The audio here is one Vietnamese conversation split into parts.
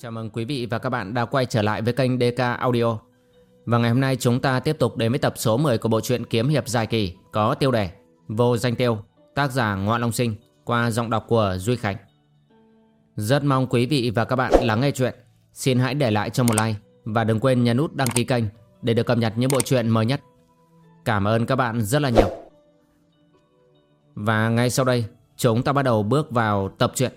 Chào mừng quý vị và các bạn đã quay trở lại với kênh DK Audio. Và ngày hôm nay chúng ta tiếp tục đến với tập số 10 của bộ truyện kiếm hiệp dài kỳ có tiêu đề Vô danh tiêu, tác giả Ngoạn Long Sinh qua giọng đọc của Duy Khánh. Rất mong quý vị và các bạn lắng nghe chuyện. Xin hãy để lại cho một like và đừng quên nhấn nút đăng ký kênh để được cập nhật những bộ truyện mới nhất. Cảm ơn các bạn rất là nhiều. Và ngay sau đây, chúng ta bắt đầu bước vào tập truyện.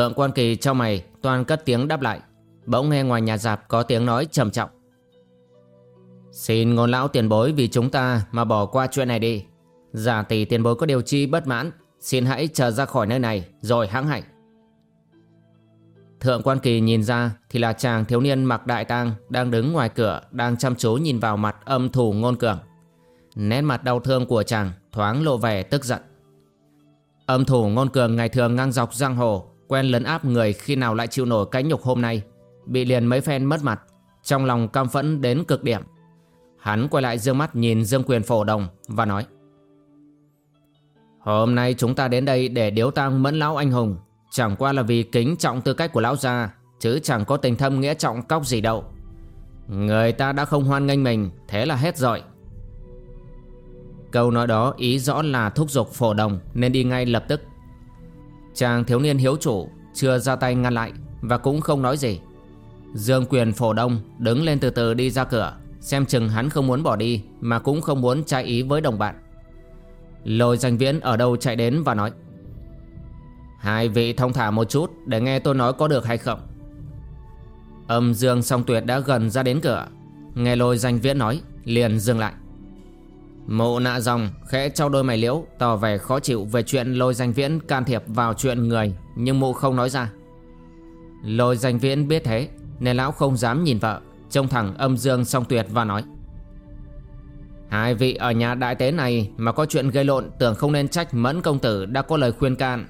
Thượng quan kỳ trong mày, toàn cất tiếng đáp lại Bỗng nghe ngoài nhà dạp có tiếng nói trầm trọng Xin ngôn lão tiền bối vì chúng ta mà bỏ qua chuyện này đi Giả tỷ tiền bối có điều chi bất mãn, Xin hãy chờ ra khỏi nơi này, rồi hãng hạnh Thượng quan kỳ nhìn ra thì là chàng thiếu niên mặc đại tang đang đứng ngoài cửa, đang chăm chú nhìn vào mặt âm thủ ngôn cường. Nét mặt đau thương của chàng thoáng lộ vẻ tức giận. Âm thủ ngôn cường ngày thường ngang dọc giang hồ Quen lấn áp người khi nào lại chịu nổi cái nhục hôm nay. Bị liền mấy phen mất mặt, Trong lòng căm phẫn đến cực điểm. Hắn quay lại dương mắt nhìn Dương Quyền phổ đồng Và nói, Hôm nay chúng ta đến đây để điếu tang mẫn lão anh hùng. Chẳng qua là vì kính trọng tư cách của lão gia, Chứ chẳng có tình thâm nghĩa trọng cóc gì đâu. Người ta đã không hoan nghênh mình, Thế là hết rồi. Câu nói đó ý rõ là thúc giục phổ đồng Nên đi ngay lập tức Chàng thiếu niên hiếu chủ Chưa ra tay ngăn lại Và cũng không nói gì. Dương quyền phổ đông đứng lên từ từ đi ra cửa, Xem chừng hắn không muốn bỏ đi Mà cũng không muốn trái ý với đồng bạn. Lôi danh viễn ở đâu chạy đến và nói, Hai vị thông thả một chút Để nghe tôi nói có được hay không. Âm dương song tuyệt đã gần ra đến cửa, Nghe lôi danh viễn nói, Liền dừng lại. Mộ nạ dòng khẽ trao đôi mày liễu, Tỏ vẻ khó chịu về chuyện lôi danh viễn can thiệp vào chuyện người, Nhưng mụ không nói ra. Lôi danh viễn biết thế, Nên lão không dám nhìn vợ, Trông thẳng âm dương song tuyệt và nói. Hai vị ở nhà đại tế này Mà có chuyện gây lộn, Tưởng không nên trách mẫn công tử đã có lời khuyên can.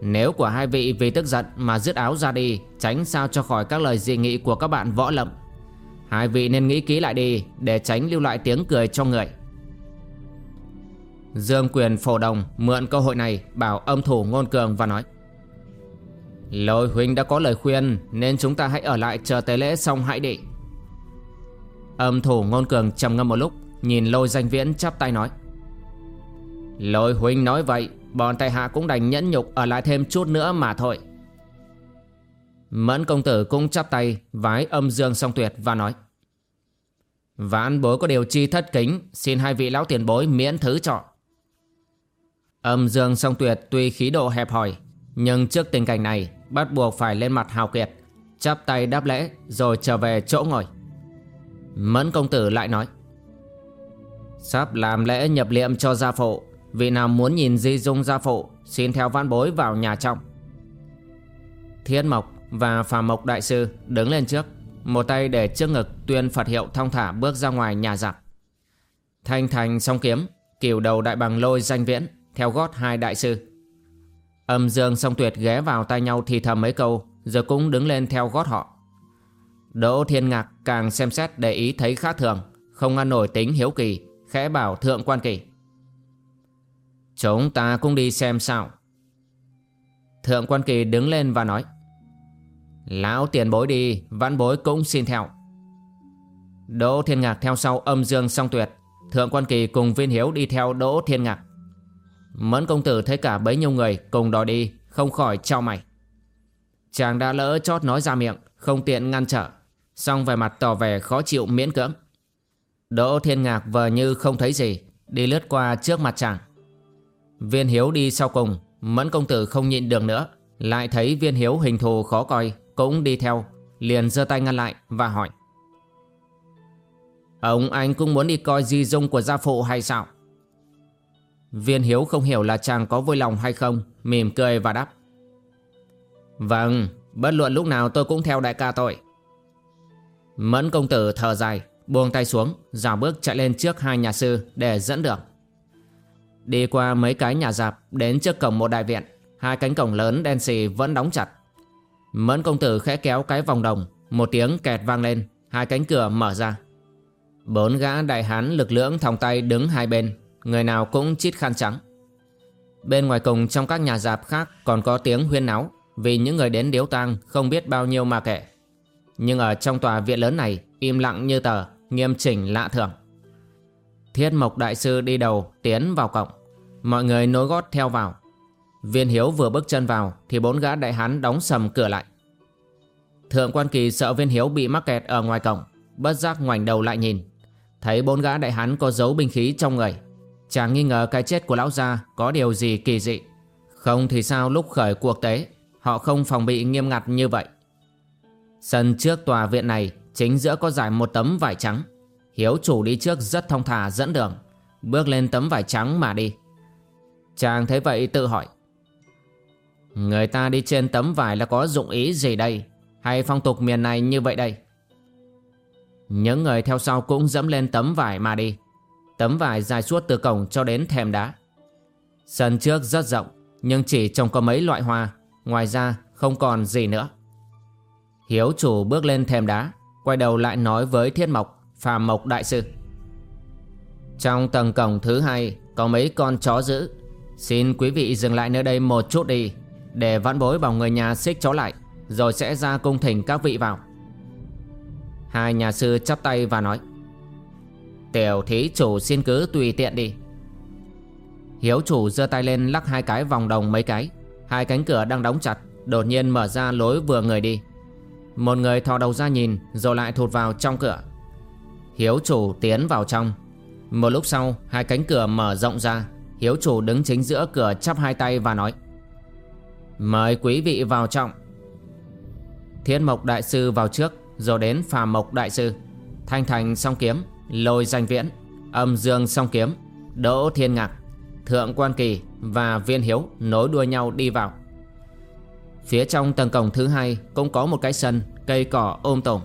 Nếu của hai vị vì tức giận Mà dứt áo ra đi, Tránh sao cho khỏi các lời dị nghị của các bạn võ lậm Hai vị nên nghĩ kỹ lại đi, Để tránh lưu lại tiếng cười cho người. Dương quyền phổ đồng mượn cơ hội này bảo âm thủ ngôn cường và nói. Lôi huynh đã có lời khuyên nên chúng ta hãy ở lại chờ tế lễ xong hãy đi. Âm thủ ngôn cường trầm ngâm một lúc, Nhìn lôi danh viễn chắp tay nói. Lôi huynh nói vậy, Bọn tài hạ cũng đành nhẫn nhục ở lại thêm chút nữa mà thôi. Mẫn công tử cũng chắp tay Vái âm dương song tuyệt và nói. Vãn bối có điều chi thất kính, Xin hai vị lão tiền bối miễn thứ chọn Âm dương song tuyệt tuy khí độ hẹp hòi, Nhưng trước tình cảnh này, Bắt buộc phải lên mặt hào kiệt, Chắp tay đáp lễ Rồi trở về chỗ ngồi. Mẫn công tử lại nói, Sắp làm lễ nhập liệm cho gia phụ, Vị nào muốn nhìn di dung gia phụ, Xin theo văn bối vào nhà trong. Thiên Mộc và phàm Mộc Đại Sư đứng lên trước, Một tay để trước ngực tuyên Phật hiệu thong thả bước ra ngoài nhà giặc. Thanh thành song kiếm Kiều đầu đại bằng lôi danh viễn theo gót hai đại sư. Âm dương song tuyệt ghé vào tay nhau thì thầm mấy câu, rồi cũng đứng lên theo gót họ. Đỗ Thiên Ngạc càng xem xét để ý thấy khác thường, không ngăn nổi tính hiếu kỳ, khẽ bảo thượng quan kỳ. Chúng ta cũng đi xem sao. Thượng quan kỳ đứng lên và nói. Lão tiền bối đi, văn bối cũng xin theo. Đỗ Thiên Ngạc theo sau âm dương song tuyệt, Thượng quan kỳ cùng viên hiếu đi theo Đỗ Thiên Ngạc. Mẫn công tử thấy cả bấy nhiêu người cùng đòi đi, Không khỏi trao mày. Chàng đã lỡ chót nói ra miệng, Không tiện ngăn trở. Xong về mặt tỏ vẻ khó chịu miễn cưỡng. Đỗ thiên ngạc vờ như không thấy gì, Đi lướt qua trước mặt chàng. Viên hiếu đi sau cùng, Mẫn công tử không nhịn được nữa, Lại thấy viên hiếu hình thù khó coi, Cũng đi theo, Liền giơ tay ngăn lại và hỏi. Ông anh cũng muốn đi coi di dung của gia phụ hay sao? Viên Hiếu không hiểu là chàng có vui lòng hay không, Mỉm cười và đáp. Vâng Bất luận lúc nào tôi cũng theo đại ca tôi. Mẫn công tử thở dài, Buông tay xuống Dào bước chạy lên trước hai nhà sư Để dẫn đường. Đi qua mấy cái nhà dạp Đến trước cổng một đại viện, Hai cánh cổng lớn đen xì vẫn đóng chặt. Mẫn công tử khẽ kéo cái vòng đồng, Một tiếng kẹt vang lên, Hai cánh cửa mở ra. Bốn gã đại hán lực lưỡng thòng tay đứng hai bên. Người nào cũng chít khăn trắng. Bên ngoài cùng trong các nhà dạp khác Còn có tiếng huyên náo Vì những người đến điếu tang không biết bao nhiêu mà kể. Nhưng ở trong tòa viện lớn này, Im lặng như tờ, Nghiêm chỉnh lạ thường. Thiết mộc đại sư đi đầu, tiến vào cổng. Mọi người nối gót theo vào. Viên hiếu vừa bước chân vào Thì bốn gã đại hán đóng sầm cửa lại. Thượng quan kỳ sợ viên hiếu bị mắc kẹt ở ngoài cổng, Bất giác ngoảnh đầu lại nhìn. Thấy bốn gã đại hán có dấu binh khí trong người. Chàng nghi ngờ cái chết của lão gia Có điều gì kỳ dị. Không thì sao lúc khởi cuộc tế, Họ không phòng bị nghiêm ngặt như vậy? Sân trước tòa viện này Chính giữa có giải một tấm vải trắng. Hiếu chủ đi trước rất thông thả dẫn đường, Bước lên tấm vải trắng mà đi. Chàng thấy vậy tự hỏi, Người ta đi trên tấm vải là có dụng ý gì đây? Hay phong tục miền này như vậy đây? Những người theo sau cũng dẫm lên tấm vải mà đi. Tấm vải dài suốt từ cổng cho đến thềm đá. Sân trước rất rộng, Nhưng chỉ trồng có mấy loại hoa, Ngoài ra không còn gì nữa. Hiếu chủ bước lên thềm đá, Quay đầu lại nói với Thiết Mộc Phàm Mộc Đại Sư. Trong tầng cổng thứ hai, Có mấy con chó giữ Xin quý vị dừng lại nơi đây một chút đi, Để vãn bối bảo người nhà xích chó lại, Rồi sẽ ra cung thỉnh các vị vào. Hai nhà sư chắp tay và nói. Tiểu thí chủ xin cứ tùy tiện đi. Hiếu chủ giơ tay lên lắc hai cái vòng đồng mấy cái. Hai cánh cửa đang đóng chặt, Đột nhiên mở ra lối vừa người đi. Một người thò đầu ra nhìn, Rồi lại thụt vào trong cửa. Hiếu chủ tiến vào trong. Một lúc sau, hai cánh cửa mở rộng ra. Hiếu chủ đứng chính giữa cửa chắp hai tay và nói, Mời quý vị vào trong. Thiên mộc đại sư vào trước, Rồi đến phà mộc đại sư. Thanh thành song kiếm. Lôi danh viễn, Âm dương song kiếm, Đỗ thiên ngạc, Thượng quan kỳ Và viên hiếu nối đuôi nhau đi vào. Phía trong tầng cổng thứ hai Cũng có một cái sân, Cây cỏ ôm tổm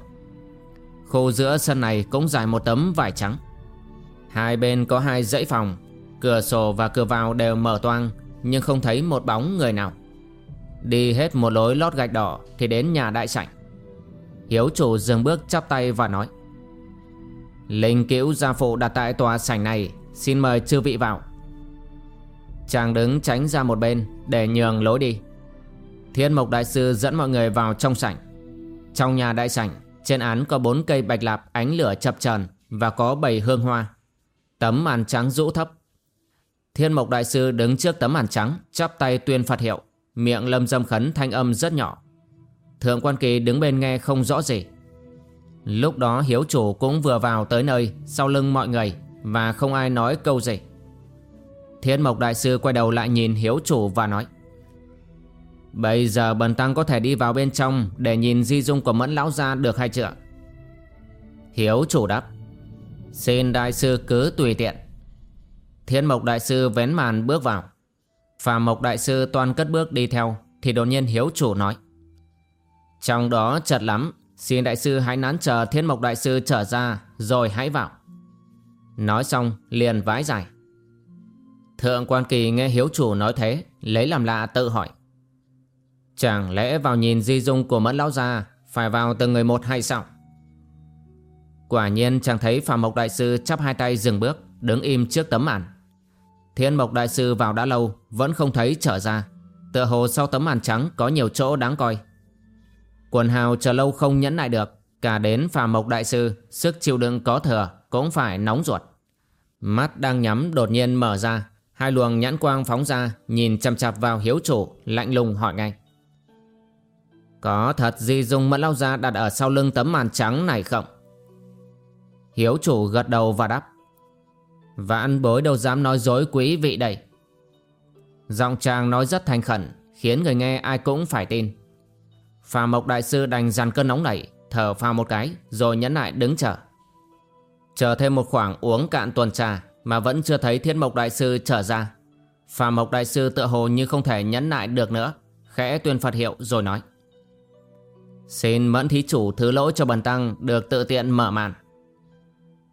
Khu giữa sân này cũng dài một tấm vải trắng. Hai bên có hai dãy phòng, Cửa sổ và cửa vào đều mở toang, Nhưng không thấy một bóng người nào. Đi hết một lối lót gạch đỏ Thì đến nhà đại sảnh. Hiếu chủ dừng bước chắp tay và nói Linh cữu gia phụ đặt tại tòa sảnh này. Xin mời chư vị vào. Chàng đứng tránh ra một bên Để nhường lối đi. Thiên mộc đại sư dẫn mọi người vào trong sảnh. Trong nhà đại sảnh, Trên án có bốn cây bạch lạp ánh lửa chập chờn Và có bảy hương hoa. Tấm màn trắng rũ thấp. Thiên mộc đại sư đứng trước tấm màn trắng, Chắp tay tuyên phạt hiệu. Miệng lâm dâm khấn thanh âm rất nhỏ. Thượng quan kỳ đứng bên nghe không rõ gì. Lúc đó hiếu chủ cũng vừa vào tới nơi, Sau lưng mọi người, Và không ai nói câu gì. Thiên mộc đại sư quay đầu lại nhìn hiếu chủ và nói, Bây giờ bần tăng có thể đi vào bên trong Để nhìn di dung của mẫn lão gia được hay chưa? Hiếu chủ đáp, Xin đại sư cứ tùy tiện. Thiên mộc đại sư vén màn bước vào. Phà mộc đại sư toàn cất bước đi theo, Thì đột nhiên hiếu chủ nói, Trong đó chật lắm Xin đại sư hãy nán chờ, thiên mộc đại sư trở ra, Rồi hãy vào. Nói xong, liền vái dài Thượng quan kỳ nghe hiếu chủ nói thế, Lấy làm lạ tự hỏi. Chẳng lẽ vào nhìn di dung của mẫn lão gia, Phải vào từng người một hay sao? Quả nhiên chàng thấy Phạm Mộc Đại Sư chắp hai tay dừng bước, Đứng im trước tấm màn. Thiên Mộc Đại Sư vào đã lâu, Vẫn không thấy trở ra. Tựa hồ sau tấm màn trắng có nhiều chỗ đáng coi. Quần hào chờ lâu không nhẫn lại được, Cả đến phà Mộc Đại Sư, Sức chịu đựng có thừa Cũng phải nóng ruột. Mắt đang nhắm đột nhiên mở ra, Hai luồng nhãn quang phóng ra, Nhìn chằm chặp vào hiếu chủ, Lạnh lùng hỏi ngay. Có thật Di Dung Mẫn Lao ra đặt ở sau lưng tấm màn trắng này không? Hiếu chủ gật đầu và đáp. Và ăn bối đâu dám nói dối quý vị đây? Giọng chàng nói rất thành khẩn, Khiến người nghe ai cũng phải tin. Phà Mộc Đại Sư đành dàn cơn nóng này, Thở phào một cái, Rồi nhẫn lại đứng chờ. Chờ thêm một khoảng uống cạn tuần trà Mà vẫn chưa thấy Thiên Mộc Đại Sư trở ra. Phà Mộc Đại Sư tựa hồ như không thể nhẫn nại được nữa, Khẽ tuyên Phật hiệu rồi nói. Xin mẫn thí chủ thứ lỗi cho bần tăng Được tự tiện mở màn.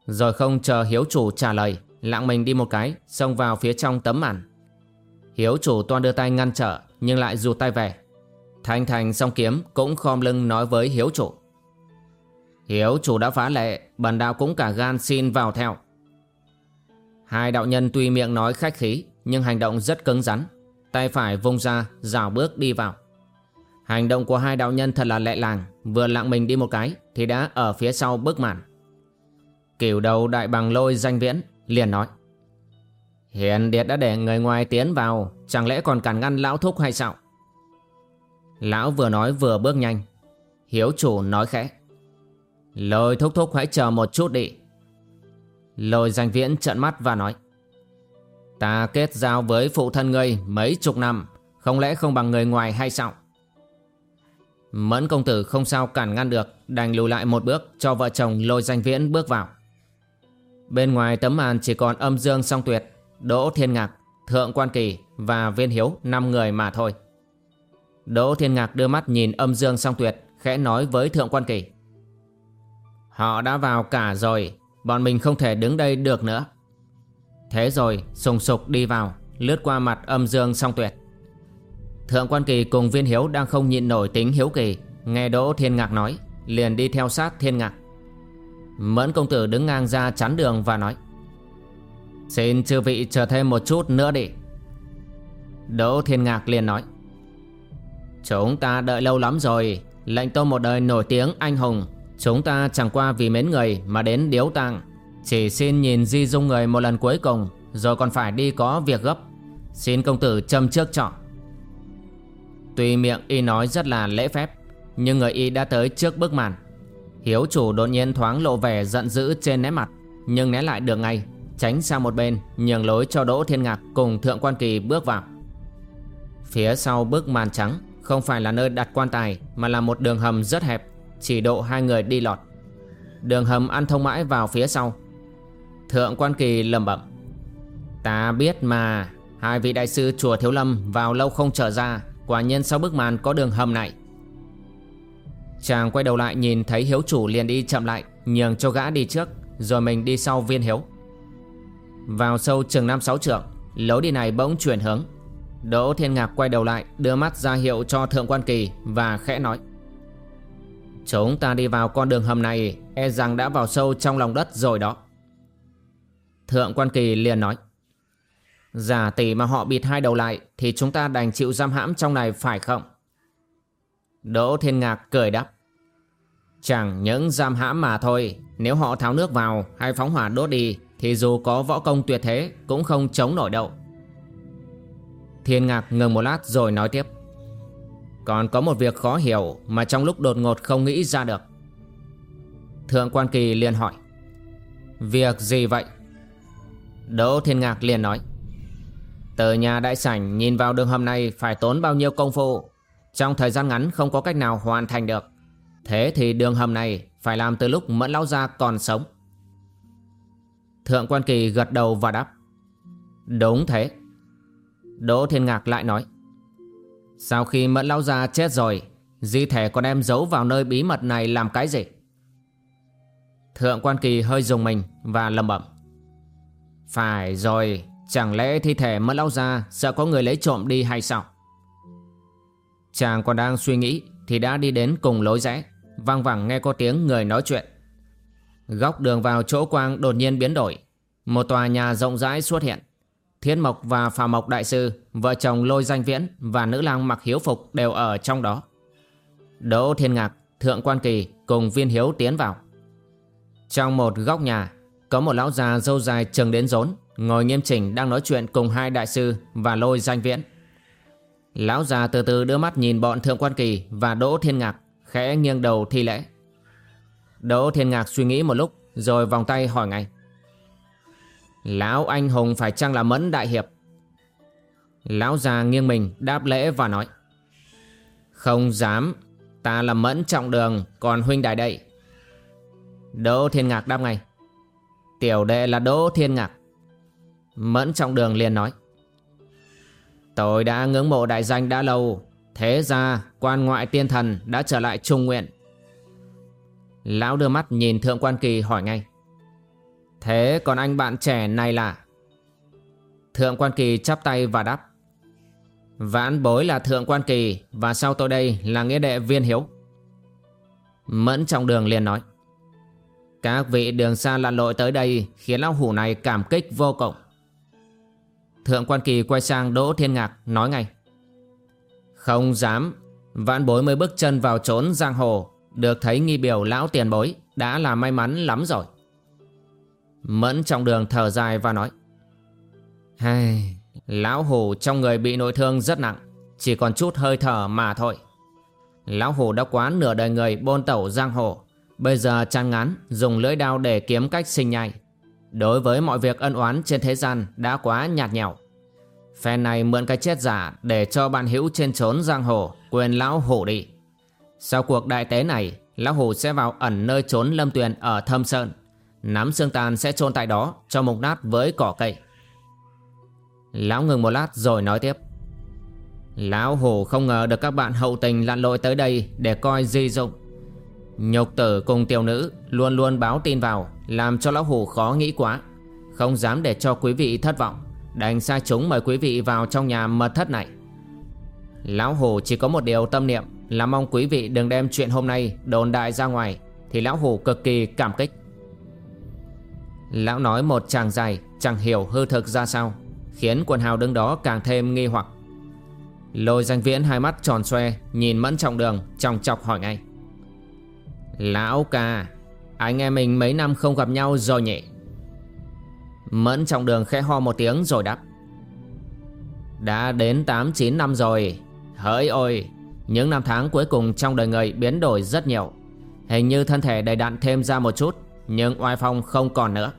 Rồi không chờ hiếu chủ trả lời, Lặng mình đi một cái, Xông vào phía trong tấm màn. Hiếu chủ toan đưa tay ngăn trở, Nhưng lại rụt tay về. Thanh thành song kiếm cũng khom lưng nói với hiếu chủ. Hiếu chủ đã phá lệ, Bần đạo cũng cả gan xin vào theo. Hai đạo nhân tuy miệng nói khách khí, Nhưng hành động rất cứng rắn. Tay phải vung ra rào bước đi vào. Hành động của hai đạo nhân thật là lẹ làng, Vừa lặng mình đi một cái Thì đã ở phía sau bước màn. Kiểu đầu đại bằng lôi danh viễn, liền nói. Hiền Điệt đã để người ngoài tiến vào, Chẳng lẽ còn cản ngăn lão thúc hay sao? Lão vừa nói vừa bước nhanh. Hiếu chủ nói khẽ. Lôi thúc thúc hãy chờ một chút đi. Lôi danh viễn trợn mắt và nói. Ta kết giao với phụ thân ngươi mấy chục năm Không lẽ không bằng người ngoài hay sao? Mẫn công tử không sao cản ngăn được Đành lùi lại một bước cho vợ chồng lôi danh viễn bước vào. Bên ngoài tấm màn chỉ còn âm dương song tuyệt Đỗ Thiên Ngạc, Thượng Quan Kỳ và Viên Hiếu năm người mà thôi. Đỗ Thiên Ngạc đưa mắt nhìn âm dương song tuyệt, Khẽ nói với Thượng Quan Kỳ. Họ đã vào cả rồi, Bọn mình không thể đứng đây được nữa. Thế rồi, sùng sục đi vào, Lướt qua mặt âm dương song tuyệt. Thượng quan kỳ cùng viên hiếu Đang không nhịn nổi tính hiếu kỳ, Nghe Đỗ Thiên Ngạc nói, Liền đi theo sát Thiên Ngạc. Mẫn công tử đứng ngang ra chắn đường và nói, Xin chư vị chờ thêm một chút nữa đi. Đỗ Thiên Ngạc liền nói Chúng ta đợi lâu lắm rồi. Lệnh tôn một đời nổi tiếng anh hùng. Chúng ta chẳng qua vì mến người mà đến điếu tang. Chỉ xin nhìn di dung người một lần cuối cùng, Rồi còn phải đi có việc gấp. Xin công tử châm trước chọn. Tuy miệng y nói rất là lễ phép, Nhưng người y đã tới trước bức màn. Hiếu chủ đột nhiên thoáng lộ vẻ giận dữ trên nét mặt, Nhưng né lại được ngay, Tránh sang một bên, Nhường lối cho Đỗ Thiên Ngạc cùng Thượng Quan Kỳ bước vào. Phía sau bức màn trắng không phải là nơi đặt quan tài, Mà là một đường hầm rất hẹp, chỉ độ hai người đi lọt. Đường hầm ăn thông mãi vào phía sau. Thượng quan kỳ lầm bẩm, Ta biết mà, Hai vị đại sư chùa Thiếu Lâm vào lâu không trở ra, Quả nhiên sau bức màn có đường hầm này. Chàng quay đầu lại nhìn thấy hiếu chủ liền đi chậm lại, Nhường cho gã đi trước, Rồi mình đi sau viên hiếu. Vào sâu chừng năm sáu trượng, Lối đi này bỗng chuyển hướng. Đỗ Thiên Ngạc quay đầu lại, Đưa mắt ra hiệu cho Thượng Quan Kỳ Và khẽ nói. Chúng ta đi vào con đường hầm này E rằng đã vào sâu trong lòng đất rồi đó. Thượng quan kỳ liền nói. Giả tỷ mà họ bịt hai đầu lại, Thì chúng ta đành chịu giam hãm trong này phải không? Đỗ Thiên Ngạc cười đáp. Chẳng những giam hãm mà thôi, Nếu họ tháo nước vào hay phóng hỏa đốt đi, Thì dù có võ công tuyệt thế, Cũng không chống nổi đâu. Thiên Ngạc ngừng một lát rồi nói tiếp. Còn có một việc khó hiểu Mà trong lúc đột ngột không nghĩ ra được. Thượng quan kỳ liền hỏi, Việc gì vậy? Đỗ Thiên Ngạc liền nói Từ nhà đại sảnh nhìn vào đường hầm này Phải tốn bao nhiêu công phu. Trong thời gian ngắn không có cách nào hoàn thành được. Thế thì đường hầm này Phải làm từ lúc Mẫn Lão Gia còn sống. Thượng quan kỳ gật đầu và đáp, Đúng thế. Đỗ Thiên Ngạc lại nói, sau khi Mẫn Lão Gia chết rồi, Di thể còn đem giấu vào nơi bí mật này làm cái gì? Thượng quan kỳ hơi dùng mình Và lầm bẩm, Phải rồi, Chẳng lẽ thi thể Mẫn Lão Gia Sợ có người lấy trộm đi hay sao? Chàng còn đang suy nghĩ Thì đã đi đến cùng lối rẽ, Vang vẳng nghe có tiếng người nói chuyện. Góc đường vào chỗ quang đột nhiên biến đổi, Một tòa nhà rộng rãi xuất hiện. Thiên Mộc và Phà Mộc Đại Sư, vợ chồng Lôi Danh Viễn và nữ lang mặc hiếu phục đều ở trong đó. Đỗ Thiên Ngạc, Thượng Quan Kỳ cùng Viên Hiếu tiến vào. Trong một góc nhà, có một lão già dâu dài trừng đến rốn, ngồi nghiêm chỉnh đang nói chuyện cùng hai đại sư và Lôi Danh Viễn. Lão già từ từ đưa mắt nhìn bọn Thượng Quan Kỳ và Đỗ Thiên Ngạc, khẽ nghiêng đầu thi lễ. Đỗ Thiên Ngạc suy nghĩ một lúc rồi vòng tay hỏi ngay. Lão anh hùng phải chăng là mẫn đại hiệp? Lão già nghiêng mình, đáp lễ và nói, Không dám, Ta là mẫn trọng đường, Còn huynh đại đệ Đỗ Thiên Ngạc đáp ngay, Tiểu đệ là Đỗ Thiên Ngạc. Mẫn trọng đường liền nói, Tôi đã ngưỡng mộ đại danh đã lâu, Thế ra quan ngoại tiên thần đã trở lại trung nguyện. Lão đưa mắt nhìn thượng quan kỳ hỏi ngay Thế còn anh bạn trẻ này là? Thượng quan kỳ chắp tay và đáp. Vãn bối là thượng quan kỳ Và sau tôi đây là nghĩa đệ viên hiếu. Mẫn trong đường liền nói. Các vị đường xa lặn lội tới đây Khiến lão hủ này cảm kích vô cùng. Thượng quan kỳ quay sang Đỗ Thiên Ngạc nói ngay. Không dám, Vãn bối mới bước chân vào trốn giang hồ, Được thấy nghi biểu lão tiền bối Đã là may mắn lắm rồi. Mẫn trong đường thở dài và nói Hay, Lão hủ trong người bị nội thương rất nặng Chỉ còn chút hơi thở mà thôi. Lão hủ đã quá nửa đời người bôn tẩu giang hồ Bây giờ chán ngán dùng lưỡi đao để kiếm cách sinh nhai. Đối với mọi việc ân oán trên thế gian đã quá nhạt nhẽo. Phen này mượn cái chết giả để cho bạn hữu trên trốn giang hồ quên lão hủ đi. Sau cuộc đại tế này Lão hủ sẽ vào ẩn nơi trốn lâm tuyền ở thâm sơn. Nắm xương tàn sẽ chôn tại đó, cho mục nát với cỏ cây. Lão ngừng một lát rồi nói tiếp. Lão hổ không ngờ được các bạn hậu tình lặn lội tới đây để coi di dụng. Nhục tử cùng tiểu nữ luôn luôn báo tin vào, Làm cho lão hổ khó nghĩ quá. Không dám để cho quý vị thất vọng, Đành sai chúng mời quý vị vào trong nhà mật thất này. Lão hổ chỉ có một điều tâm niệm Là mong quý vị đừng đem chuyện hôm nay đồn đại ra ngoài, Thì lão hổ cực kỳ cảm kích. Lão nói một chàng dài, Chẳng hiểu hư thực ra sao, Khiến quần hào đứng đó càng thêm nghi hoặc. Lôi danh viễn hai mắt tròn xoe, Nhìn mẫn trọng đường trọng chọc hỏi ngay. Lão ca, Anh em mình mấy năm không gặp nhau rồi nhỉ? Mẫn trọng đường khẽ ho một tiếng rồi đáp. Đã đến 8-9 năm rồi. Hỡi ôi, Những năm tháng cuối cùng trong đời người biến đổi rất nhiều. Hình như thân thể đầy đặn thêm ra một chút, Nhưng oai phong không còn nữa.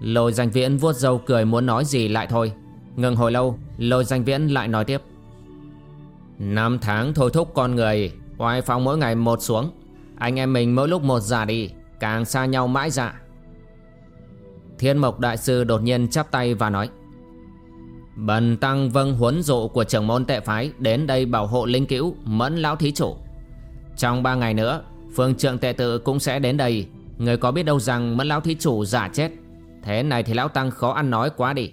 Lôi danh viễn vuốt râu cười muốn nói gì lại thôi. Ngừng hồi lâu, Lôi danh viễn lại nói tiếp. Năm tháng thôi thúc con người, Oai phong mỗi ngày một xuống. Anh em mình mỗi lúc một già đi, Càng xa nhau mãi dạ Thiên mộc đại sư đột nhiên chắp tay và nói. Bần tăng vâng huấn dụ của trưởng môn tệ phái Đến đây bảo hộ linh cữu, Mẫn lão thí chủ. Trong ba ngày nữa, Phương trượng tệ tự cũng sẽ đến đây. Người có biết đâu rằng mẫn lão thí chủ giả chết. Thế này thì lão tăng khó ăn nói quá đi.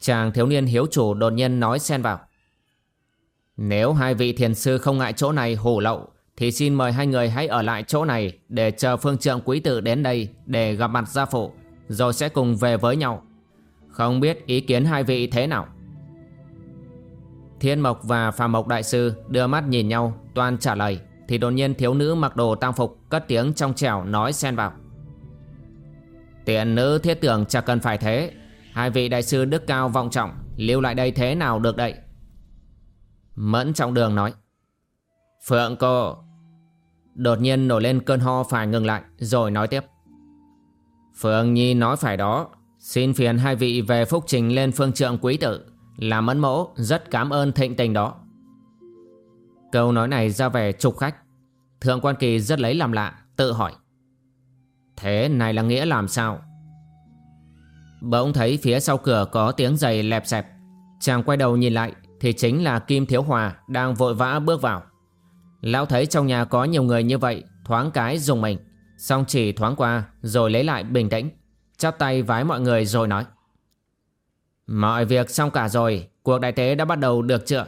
Chàng thiếu niên hiếu chủ đột nhiên nói xen vào. Nếu hai vị thiền sư không ngại chỗ này hủ lậu, Thì xin mời hai người hãy ở lại chỗ này Để chờ phương trượng quý tử đến đây Để gặp mặt gia phụ, Rồi sẽ cùng về với nhau. Không biết ý kiến hai vị thế nào? Thiên Mộc và phàm Mộc Đại Sư đưa mắt nhìn nhau, Toàn trả lời, Thì đột nhiên thiếu nữ mặc đồ tang phục Cất tiếng trong trẻo nói xen vào. Tiện nữ thiết tưởng chẳng cần phải thế. Hai vị đại sư đức cao vọng trọng, Lưu lại đây thế nào được đậy Mẫn trọng đường nói. Phượng cô, Đột nhiên nổi lên cơn ho phải ngừng lại, Rồi nói tiếp. Phượng Nhi nói phải đó, Xin phiền hai vị về phúc trình lên phương trượng quý tử, Làm mẫn mẫu rất cảm ơn thịnh tình đó. Câu nói này ra vẻ trục khách. Thượng quan kỳ rất lấy làm lạ, Tự hỏi. Thế này là nghĩa làm sao? Bỗng thấy phía sau cửa có tiếng giày lẹp xẹp. Chàng quay đầu nhìn lại, Thì chính là Kim Thiếu Hòa Đang vội vã bước vào. Lão thấy trong nhà có nhiều người như vậy, Thoáng cái dùng mình, Xong chỉ thoáng qua rồi lấy lại bình tĩnh, Chắp tay vái mọi người rồi nói. Mọi việc xong cả rồi, Cuộc đại tế đã bắt đầu được chưa?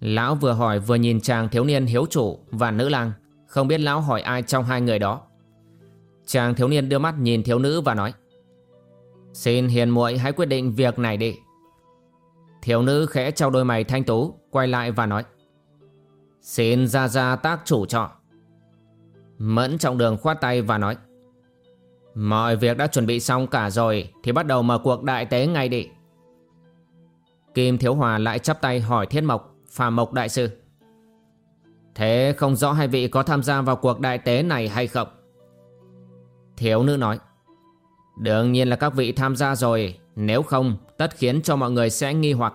Lão vừa hỏi vừa nhìn chàng thiếu niên hiếu chủ Và nữ lang, Không biết lão hỏi ai trong hai người đó. Chàng thiếu niên đưa mắt nhìn thiếu nữ và nói, Xin hiền muội hãy quyết định việc này đi. Thiếu nữ khẽ trao đôi mày thanh tú, Quay lại và nói, Xin ra ra tác chủ trọ Mẫn trọng đường khoát tay và nói, Mọi việc đã chuẩn bị xong cả rồi, Thì bắt đầu mở cuộc đại tế ngay đi. Kim Thiếu Hòa lại chắp tay hỏi Thiên Mộc Phà Mộc Đại Sư, Thế không rõ hai vị có tham gia vào cuộc đại tế này hay không? Thiếu nữ nói Đương nhiên là các vị tham gia rồi Nếu không tất khiến cho mọi người sẽ nghi hoặc.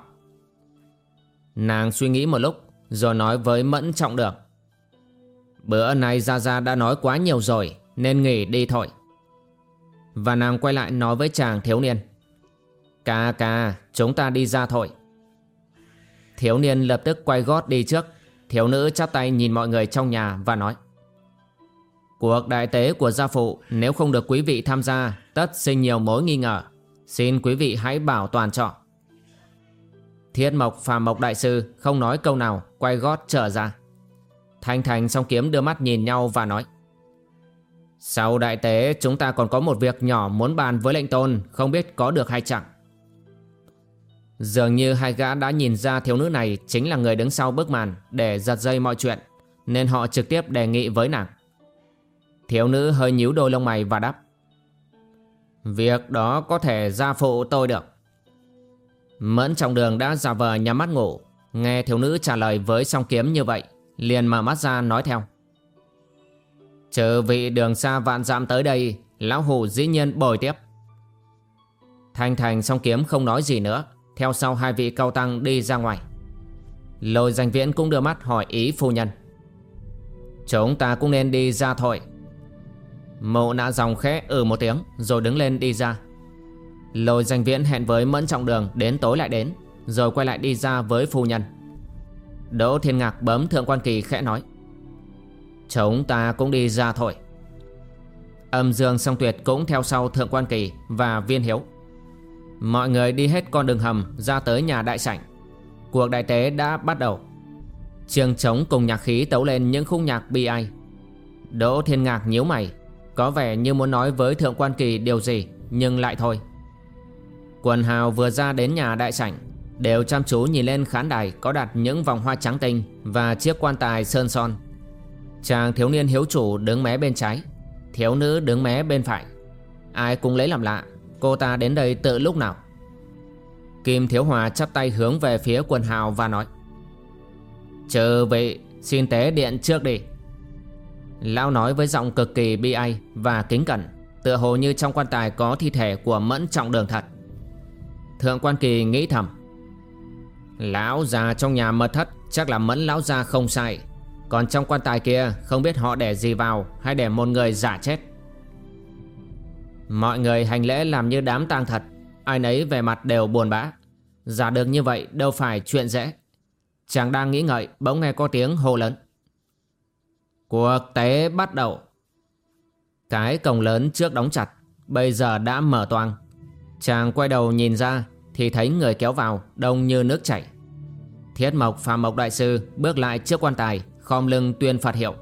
Nàng suy nghĩ một lúc Rồi nói với Mẫn Trọng Đường Bữa nay Gia Gia đã nói quá nhiều rồi Nên nghỉ đi thôi. Và nàng quay lại nói với chàng thiếu niên "Cà cà, chúng ta đi ra thôi. Thiếu niên lập tức quay gót đi trước. Thiếu nữ chắp tay nhìn mọi người trong nhà và nói Cuộc đại tế của gia phụ, nếu không được quý vị tham gia, tất sinh nhiều mối nghi ngờ. Xin quý vị hãy bảo toàn trọ. Thiết Mộc phàm Mộc Đại Sư không nói câu nào, quay gót trở ra. Thanh Thành song kiếm đưa mắt nhìn nhau và nói, Sau đại tế, chúng ta còn có một việc nhỏ muốn bàn với lệnh tôn, không biết có được hay chẳng. Dường như hai gã đã nhìn ra thiếu nữ này chính là người đứng sau bức màn để giật dây mọi chuyện, nên họ trực tiếp đề nghị với nàng. Thiếu nữ hơi nhíu đôi lông mày và đáp. Việc đó có thể gia phụ tôi được. Mẫn trong đường đã giả vờ nhắm mắt ngủ. Nghe thiếu nữ trả lời với song kiếm như vậy, Liền mở mắt ra nói theo. Trừ vị đường xa vạn dặm tới đây, Lão hủ dĩ nhiên bồi tiếp. Thanh thành song kiếm không nói gì nữa, Theo sau hai vị cao tăng đi ra ngoài. Lôi danh viễn cũng đưa mắt hỏi ý phu nhân. Chúng ta cũng nên đi ra thôi. Mộ nạ dòng khẽ ừ một tiếng, Rồi đứng lên đi ra. Lôi danh viễn hẹn với Mẫn Trọng Đường Đến tối lại đến, Rồi quay lại đi ra với phu nhân. Đỗ Thiên Ngạc bấm Thượng Quan Kỳ khẽ nói, Chúng ta cũng đi ra thôi. Âm Dương song tuyệt cũng theo sau Thượng Quan Kỳ và Viên Hiếu. Mọi người đi hết con đường hầm ra tới nhà đại sảnh. Cuộc đại tế đã bắt đầu. Trường trống cùng nhạc khí tấu lên những khung nhạc bi ai. Đỗ Thiên Ngạc nhíu mày có vẻ như muốn nói với Thượng Quan Kỳ điều gì, Nhưng lại thôi. Quần hào vừa ra đến nhà đại sảnh, Đều chăm chú nhìn lên khán đài Có đặt những vòng hoa trắng tinh Và chiếc quan tài sơn son. Chàng thiếu niên hiếu chủ đứng mé bên trái, Thiếu nữ đứng mé bên phải. Ai cũng lấy làm lạ, Cô ta đến đây tự lúc nào? Kim Thiếu Hòa chắp tay hướng về phía quần hào và nói Chờ vị, xin tế điện trước đi. Lão nói với giọng cực kỳ bi ai và kính cẩn, Tựa hồ như trong quan tài có thi thể của mẫn trọng đường thật. Thượng quan kỳ nghĩ thầm, Lão già trong nhà mật thất Chắc là mẫn lão già không sai, Còn trong quan tài kia không biết họ để gì vào Hay để một người giả chết. Mọi người hành lễ làm như đám tang thật, Ai nấy về mặt đều buồn bã. Giả được như vậy đâu phải chuyện dễ. Chàng đang nghĩ ngợi, Bỗng nghe có tiếng hô lớn. Cuộc tế bắt đầu. Cái cổng lớn trước đóng chặt, bây giờ đã mở toang. Chàng quay đầu nhìn ra thì thấy người kéo vào đông như nước chảy. Thiết Mộc Phạm Mộc Đại Sư bước lại trước quan tài, khom lưng tuyên phạt hiệu.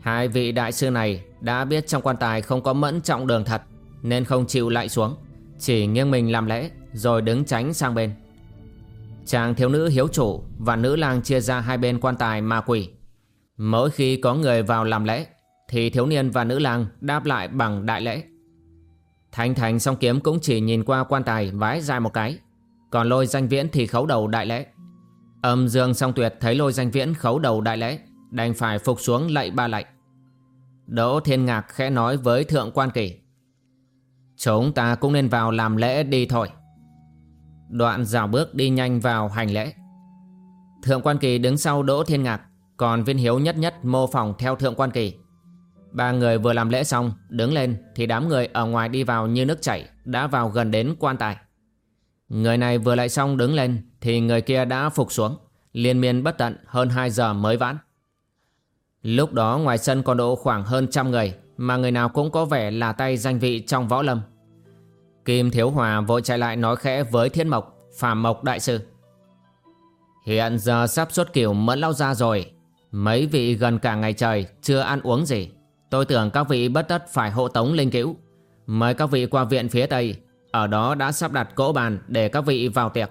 Hai vị đại sư này đã biết trong quan tài không có mẫn trọng đường thật nên không chịu lại xuống, chỉ nghiêng mình làm lễ rồi đứng tránh sang bên. Chàng thiếu nữ hiếu chủ và nữ lang chia ra hai bên quan tài ma quỷ. Mỗi khi có người vào làm lễ, Thì thiếu niên và nữ lang đáp lại bằng đại lễ. Thanh Thành song kiếm cũng chỉ nhìn qua quan tài vái dài một cái, Còn lôi danh viễn thì khấu đầu đại lễ. Âm dương song tuyệt thấy lôi danh viễn khấu đầu đại lễ, Đành phải phục xuống lạy ba lạy. Đỗ Thiên Ngạc khẽ nói với Thượng Quan Kỳ, Chúng ta cũng nên vào làm lễ đi thôi. Đoạn dào bước đi nhanh vào hành lễ. Thượng Quan Kỳ đứng sau Đỗ Thiên Ngạc còn viên hiếu nhất nhất mô phỏng theo thượng quan kỳ. Ba người vừa làm lễ xong, Đứng lên thì đám người ở ngoài đi vào như nước chảy, Đã vào gần đến quan tài. Người này vừa lại xong đứng lên Thì người kia đã phục xuống, Liên miên bất tận hơn 2 giờ mới vãn. Lúc đó ngoài sân còn độ khoảng hơn trăm người, Mà người nào cũng có vẻ là tay danh vị trong võ lâm. Kim Thiếu Hòa vội chạy lại nói khẽ với Thiên Mộc, Phàm Mộc Đại Sư, Hiện giờ sắp xuất kiểu mẫn lao ra rồi Mấy vị gần cả ngày trời, chưa ăn uống gì. Tôi tưởng các vị bất tất phải hộ tống linh cữu. Mời các vị qua viện phía Tây. Ở đó đã sắp đặt cỗ bàn để các vị vào tiệc.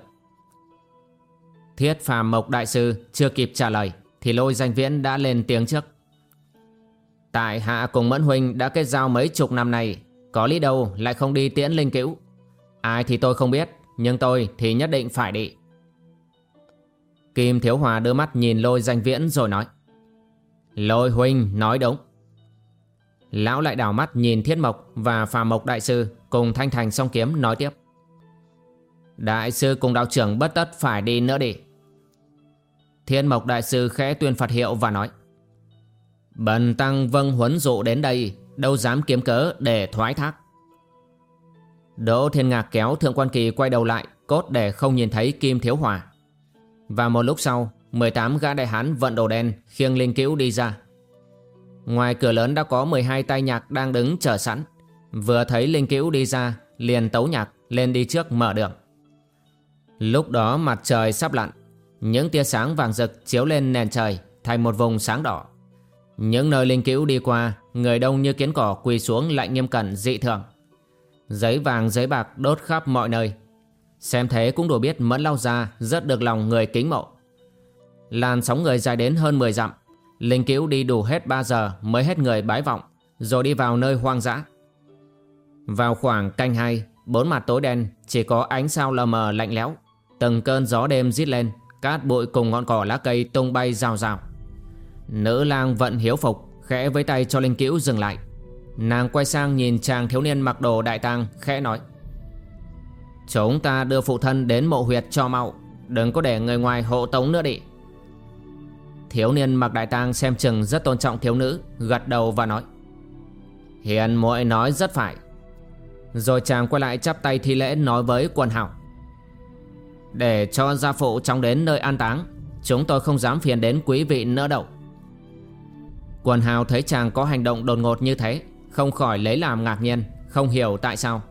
Thiết phàm mộc đại sư chưa kịp trả lời, Thì lôi danh viễn đã lên tiếng trước. Tại hạ cùng Mẫn Huynh đã kết giao mấy chục năm nay, Có lý đâu lại không đi tiễn linh cữu? Ai thì tôi không biết, Nhưng tôi thì nhất định phải đi. Kim Thiếu Hòa đưa mắt nhìn lôi danh viễn rồi nói. Lôi huynh nói đúng. Lão lại đảo mắt nhìn Thiết Mộc và Phà Mộc Đại Sư cùng Thanh Thành song kiếm nói tiếp. Đại sư cùng đạo trưởng bất tất phải đi nữa đi. Thiên Mộc Đại Sư khẽ tuyên phạt hiệu và nói. Bần tăng vâng huấn dụ đến đây, Đâu dám kiếm cớ để thoái thác. Đỗ Thiên Ngạc kéo Thượng Quan Kỳ quay đầu lại, Cốt để không nhìn thấy Kim Thiếu Hòa. Và một lúc sau 18 gã đại hán vận đồ đen khiêng linh cữu đi ra. Ngoài cửa lớn đã có 12 tay nhạc đang đứng chờ sẵn. Vừa thấy linh cữu đi ra, Liền tấu nhạc lên đi trước mở đường. Lúc đó mặt trời sắp lặn, Những tia sáng vàng rực chiếu lên nền trời Thành một vùng sáng đỏ. Những nơi linh cữu đi qua, Người đông như kiến cỏ quỳ xuống lại nghiêm cẩn dị thường. Giấy vàng, giấy bạc đốt khắp mọi nơi. Xem thế cũng đủ biết Mẫn Lao Gia rất được lòng người kính mộ. Làn sóng người dài đến hơn 10 dặm Linh cữu đi đủ hết 3 giờ mới hết người bái vọng, Rồi đi vào nơi hoang dã. Vào khoảng canh hai, Bốn mặt tối đen, Chỉ có ánh sao lờ mờ lạnh lẽo. Từng cơn gió đêm rít lên, Cát bụi cùng ngọn cỏ lá cây tung bay rào rào. Nữ lang vận hiếu phục, Khẽ với tay cho Linh cữu dừng lại. Nàng quay sang nhìn chàng thiếu niên mặc đồ đại tang, Khẽ nói Chúng ta đưa phụ thân đến mộ huyệt cho mau. Đừng có để người ngoài hộ tống nữa đi. Thiếu niên mặc đại tang xem chừng rất tôn trọng thiếu nữ, Gật đầu và nói. Hiền muội nói rất phải. Rồi chàng quay lại chắp tay thi lễ nói với quần hảo Để cho gia phụ chóng đến nơi an táng, Chúng tôi không dám phiền đến quý vị nữa đâu. Quần hào thấy chàng có hành động đột ngột như thế, Không khỏi lấy làm ngạc nhiên, Không hiểu tại sao.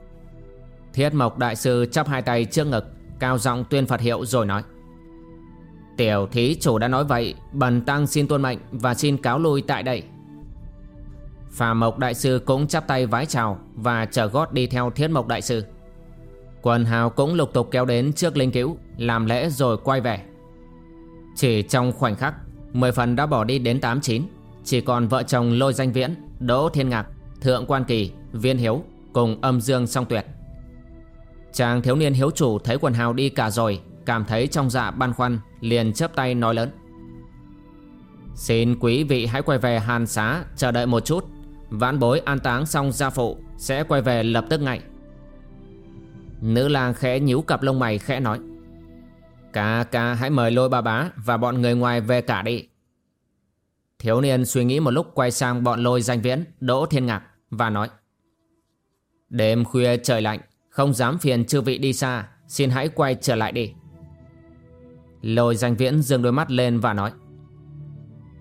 Thiết mộc đại sư chắp hai tay trước ngực, Cao giọng tuyên Phật hiệu rồi nói. Tiểu thí chủ đã nói vậy, Bần tăng xin tuân mệnh Và xin cáo lui tại đây. Phà mộc đại sư cũng chắp tay vái chào Và chờ gót đi theo thiết mộc đại sư. Quần hào cũng lục tục kéo đến trước linh cữu, Làm lễ rồi quay về. Chỉ trong khoảnh khắc, Mười phần đã bỏ đi đến tám chín, Chỉ còn vợ chồng lôi danh viễn, Đỗ thiên ngạc, Thượng quan kỳ, Viên hiếu Cùng âm dương song tuyệt. Chàng thiếu niên hiếu chủ thấy quần hào đi cả rồi, Cảm thấy trong dạ băn khoăn, Liền chấp tay nói lớn. Xin quý vị hãy quay về hàn xá, Chờ đợi một chút. Vãn bối an táng xong gia phụ, Sẽ quay về lập tức ngay. Nữ lang khẽ nhíu cặp lông mày khẽ nói. Ca ca, hãy mời lôi bà bá Và bọn người ngoài về cả đi. Thiếu niên suy nghĩ một lúc quay sang bọn lôi danh viễn, Đỗ thiên ngạc, Và nói. Đêm khuya trời lạnh không dám phiền chư vị đi xa Xin hãy quay trở lại đi. Lôi danh viễn dương đôi mắt lên và nói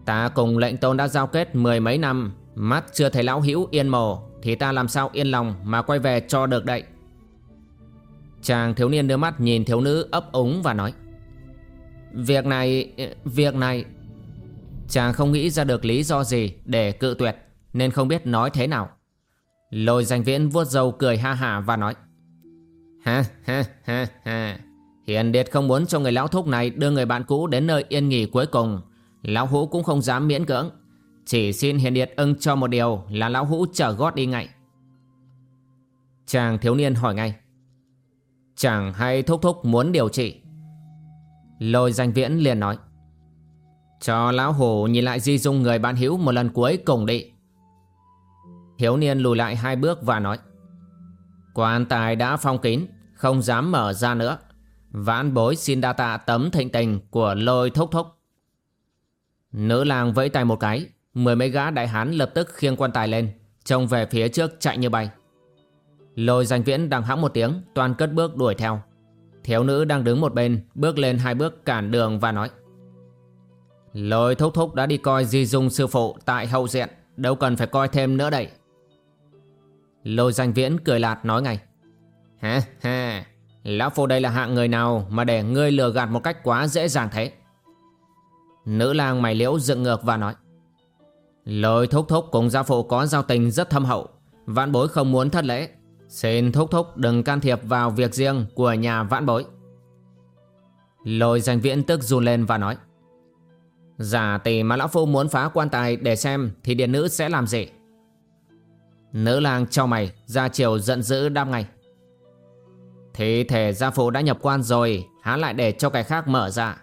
Ta cùng lệnh tôn đã giao kết mười mấy năm Mắt chưa thấy lão hữu yên mồ Thì ta làm sao yên lòng mà quay về cho được đậy Chàng thiếu niên đưa mắt nhìn thiếu nữ ấp úng và nói Việc này, việc này. Chàng không nghĩ ra được lý do gì để cự tuyệt Nên không biết nói thế nào. Lôi danh viễn vuốt dâu cười ha hả và nói Ha ha ha ha Hiền Điệt không muốn cho người lão thúc này đưa người bạn cũ đến nơi yên nghỉ cuối cùng. Lão Hũ cũng không dám miễn cưỡng. Chỉ xin Hiền Điệt ưng cho một điều là Lão Hũ chở gót đi ngay. Chàng thiếu niên hỏi ngay. chàng hay thúc thúc muốn điều trị. Lôi danh viễn liền nói. Cho Lão Hủ nhìn lại di dung người bạn hữu một lần cuối cùng đi. Thiếu niên lùi lại hai bước và nói. Quan tài đã phong kín, không dám mở ra nữa. Vãn bối xin đa tạ tấm thịnh tình của lôi thúc thúc. Nữ lang vẫy tay một cái, mười mấy gã đại hán lập tức khiêng quan tài lên, trông về phía trước chạy như bay. Lôi danh viễn đang hãng một tiếng, toàn cất bước đuổi theo. Thiếu nữ đang đứng một bên, bước lên hai bước cản đường và nói. Lôi thúc thúc đã đi coi di dung sư phụ tại hậu diện, đâu cần phải coi thêm nữa đây. Lôi danh viễn cười lạt nói ngay. Ha ha, Lão Phu đây là hạng người nào mà để ngươi lừa gạt một cách quá dễ dàng thế? Nữ lang mày liễu dựng ngược và nói Lôi thúc thúc cùng gia phụ có giao tình rất thâm hậu. Vãn bối không muốn thất lễ. Xin thúc thúc đừng can thiệp vào việc riêng của nhà vãn bối. Lôi danh viễn tức run lên và nói Giả tỷ mà lão phu muốn phá quan tài để xem thì điện nữ sẽ làm gì? Nữ lang cho mày ra chiều giận dữ đam ngay thì thể gia phụ đã nhập quan rồi, Há lại để cho cái khác mở ra.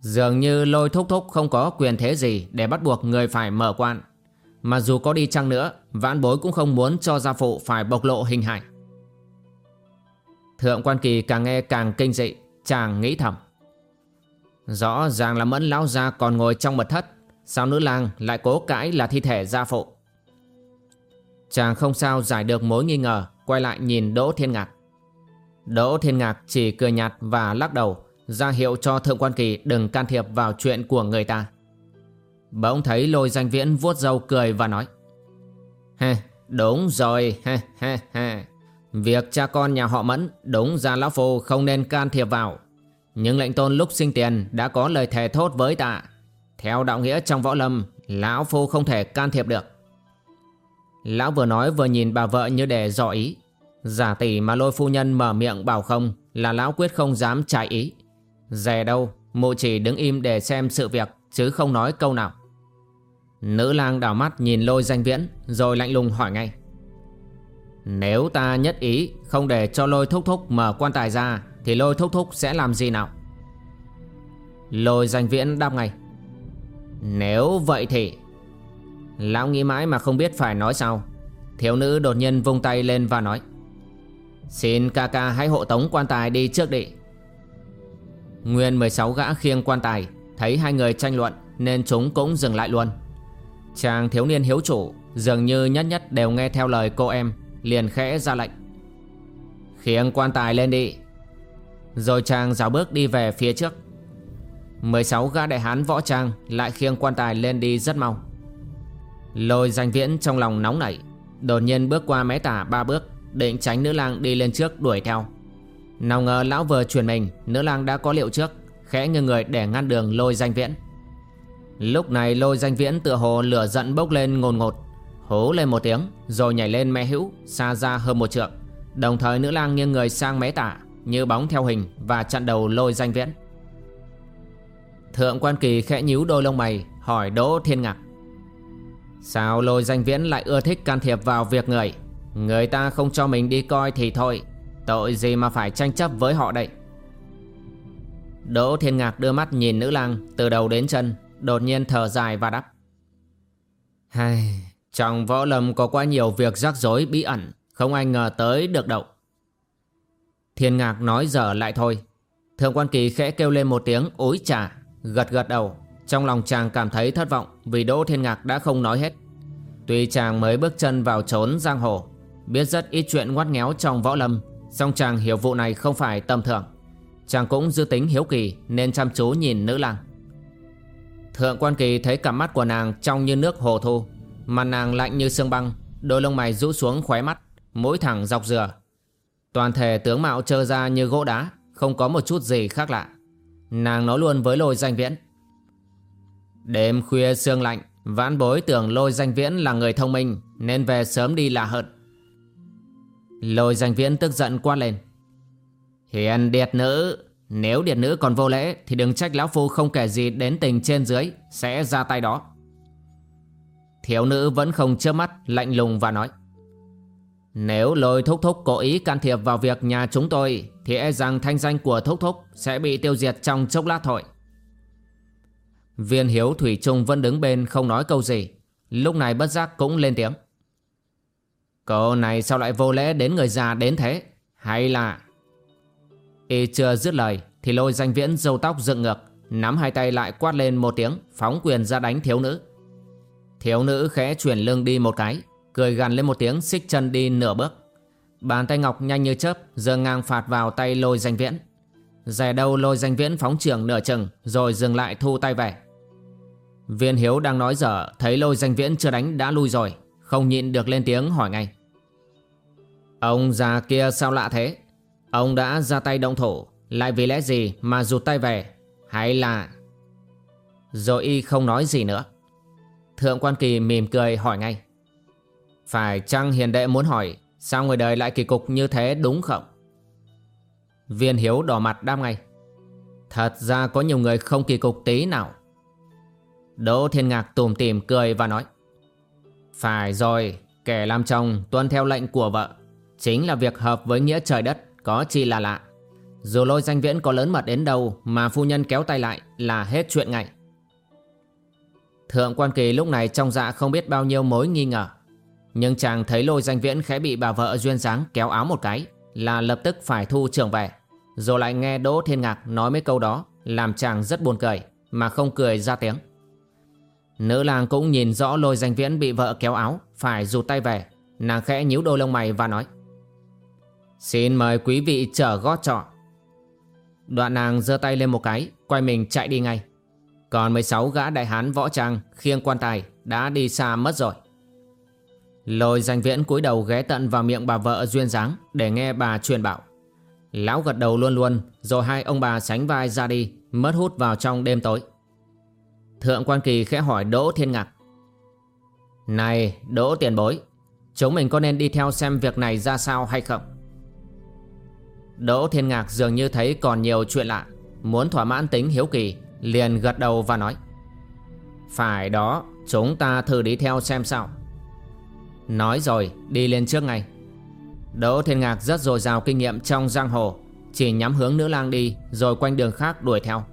Dường như lôi thúc thúc không có quyền thế gì Để bắt buộc người phải mở quan. Mà dù có đi chăng nữa, Vãn bối cũng không muốn cho gia phụ phải bộc lộ hình hài. Thượng quan kỳ càng nghe càng kinh dị, Chàng nghĩ thầm. Rõ ràng là mẫn lão gia còn ngồi trong mật thất, Sao nữ lang lại cố cãi là thi thể gia phụ? Chàng không sao giải được mối nghi ngờ, Quay lại nhìn Đỗ Thiên Ngạc. Đỗ Thiên Ngạc chỉ cười nhạt và lắc đầu ra hiệu cho Thượng Quan Kỳ đừng can thiệp vào chuyện của người ta. Bỗng thấy lôi danh viễn vuốt râu cười và nói Hê, đúng rồi, hê hê hê Việc cha con nhà họ Mẫn đúng ra Lão Phu không nên can thiệp vào. Nhưng lệnh tôn lúc sinh tiền đã có lời thề thốt với tạ. Theo đạo nghĩa trong võ lâm, Lão Phu không thể can thiệp được. Lão vừa nói vừa nhìn bà vợ như để dò ý. Giả tỷ mà lôi phu nhân mở miệng bảo không là lão quyết không dám trái ý. Dè đâu, mụ chỉ đứng im để xem sự việc chứ không nói câu nào. Nữ lang đảo mắt nhìn lôi danh viễn rồi lạnh lùng hỏi ngay. Nếu ta nhất ý không để cho lôi thúc thúc mở quan tài ra thì lôi thúc thúc sẽ làm gì nào? Lôi danh viễn đáp ngay. Nếu vậy thì... Lão nghĩ mãi mà không biết phải nói sao. Thiếu nữ đột nhiên vung tay lên và nói. Xin ca ca hãy hộ tống quan tài đi trước đi. Nguyên 16 gã khiêng quan tài, Thấy hai người tranh luận Nên chúng cũng dừng lại luôn. Chàng thiếu niên hiếu chủ Dường như nhất nhất đều nghe theo lời cô em, Liền khẽ ra lệnh. Khiêng quan tài lên đi. Rồi chàng dạo bước đi về phía trước. 16 gã đại hán võ trang Lại khiêng quan tài lên đi rất mau. Lôi danh viễn trong lòng nóng nảy, Đột nhiên bước qua mé tả ba bước. Định tránh nữ lang đi lên trước đuổi theo. Nào ngờ lão vừa truyền mình, Nữ lang đã có liệu trước, Khẽ nghiêng người để ngăn đường lôi danh viễn. Lúc này lôi danh viễn tựa hồ lửa giận bốc lên ngồn ngột Hố lên một tiếng, Rồi nhảy lên mé hữu, Xa ra hơn một trượng. Đồng thời nữ lang nghiêng người sang mé tả, Như bóng theo hình Và chặn đầu lôi danh viễn. Thượng quan kỳ khẽ nhíu đôi lông mày, Hỏi Đỗ Thiên Ngạc. Sao lôi danh viễn lại ưa thích can thiệp vào việc người? Người ta không cho mình đi coi thì thôi. Tội gì mà phải tranh chấp với họ đây? Đỗ Thiên Ngạc đưa mắt nhìn nữ lang Từ đầu đến chân Đột nhiên thở dài và đắp Hai, Trong võ lâm có quá nhiều việc rắc rối bí ẩn Không ai ngờ tới được đâu. Thiên Ngạc nói dở lại thôi. Thượng quan kỳ khẽ kêu lên một tiếng ối trà Gật gật đầu. Trong lòng chàng cảm thấy thất vọng Vì Đỗ Thiên Ngạc đã không nói hết. Tuy chàng mới bước chân vào trốn giang hồ Biết rất ít chuyện ngoắt ngéo trong võ lâm, Song chàng hiểu vụ này không phải tầm thường. Chàng cũng dư tính hiếu kỳ Nên chăm chú nhìn nữ lang. Thượng quan kỳ thấy cặp mắt của nàng Trong như nước hồ thu Mặt nàng lạnh như xương băng, Đôi lông mày rũ xuống khóe mắt, Mũi thẳng dọc dừa. Toàn thể tướng mạo trơ ra như gỗ đá, Không có một chút gì khác lạ. Nàng nói luôn với lôi danh viễn. Đêm khuya sương lạnh, Vãn bối tưởng lôi danh viễn là người thông minh, Nên về sớm đi là hận Lôi danh viễn tức giận quát lên. Hiền điệt nữ, Nếu điệt nữ còn vô lễ, Thì đừng trách lão phu không kể gì đến tình trên dưới, Sẽ ra tay đó. Thiếu nữ vẫn không chớp mắt, Lạnh lùng và nói. Nếu lôi thúc thúc cố ý can thiệp vào việc nhà chúng tôi, Thì e rằng thanh danh của thúc thúc Sẽ bị tiêu diệt trong chốc lát thôi. Viên hiếu thủy trung vẫn đứng bên không nói câu gì. Lúc này bất giác cũng lên tiếng. Cô này sao lại vô lễ đến người già đến thế? Hay là Y chưa dứt lời, Thì lôi danh viễn dâu tóc dựng ngược, Nắm hai tay lại quát lên một tiếng, Phóng quyền ra đánh thiếu nữ. Thiếu nữ khẽ chuyển lưng đi một cái, Cười gằn lên một tiếng, xích chân đi nửa bước. Bàn tay ngọc nhanh như chớp, giơ ngang phạt vào tay lôi danh viễn. Rẻ đầu lôi danh viễn phóng trường nửa chừng, Rồi dừng lại thu tay về. Viên hiếu đang nói dở, Thấy lôi danh viễn chưa đánh đã lui rồi, Không nhịn được lên tiếng hỏi ngay. Ông già kia sao lạ thế? Ông đã ra tay động thủ, Lại vì lẽ gì mà rụt tay về? Hay là Rồi y không nói gì nữa? Thượng quan kỳ mỉm cười hỏi ngay. Phải chăng hiền đệ muốn hỏi, Sao người đời lại kỳ cục như thế đúng không? Viên hiếu đỏ mặt đam ngay. Thật ra có nhiều người không kỳ cục tí nào. Đỗ thiên ngạc tùm tìm cười và nói. Phải rồi, Kẻ làm chồng tuân theo lệnh của vợ. Chính là việc hợp với nghĩa trời đất, Có chi là lạ. Dù lôi danh viễn có lớn mật đến đâu Mà phu nhân kéo tay lại là hết chuyện ngay. Thượng quan kỳ lúc này trong dạ không biết bao nhiêu mối nghi ngờ. Nhưng chàng thấy lôi danh viễn khẽ bị bà vợ duyên dáng kéo áo một cái Là lập tức phải thu trưởng về. Rồi lại nghe Đỗ Thiên Ngạc nói mấy câu đó, Làm chàng rất buồn cười Mà không cười ra tiếng. Nữ làng cũng nhìn rõ lôi danh viễn bị vợ kéo áo, Phải rụt tay về. Nàng khẽ nhíu đôi lông mày và nói Xin mời quý vị chở gót trọ. Đoạn nàng giơ tay lên một cái, Quay mình chạy đi ngay. Còn 16 gã đại hán võ trang, Khiêng quan tài, đã đi xa mất rồi. Lôi danh viễn cúi đầu ghé tận vào miệng bà vợ duyên dáng Để nghe bà truyền bảo. Lão gật đầu luôn luôn, Rồi hai ông bà sánh vai ra đi, Mất hút vào trong đêm tối. Thượng quan kỳ khẽ hỏi Đỗ Thiên Ngạc. Này, Đỗ Tiền Bối, Chúng mình có nên đi theo xem việc này ra sao hay không? Đỗ Thiên Ngạc dường như thấy còn nhiều chuyện lạ. Muốn thỏa mãn tính hiếu kỳ, Liền gật đầu và nói, Phải đó, Chúng ta thử đi theo xem sao. Nói rồi, đi lên trước ngay. Đỗ Thiên Ngạc rất dồi dào kinh nghiệm trong giang hồ, Chỉ nhắm hướng nữ lang đi, Rồi quanh đường khác đuổi theo.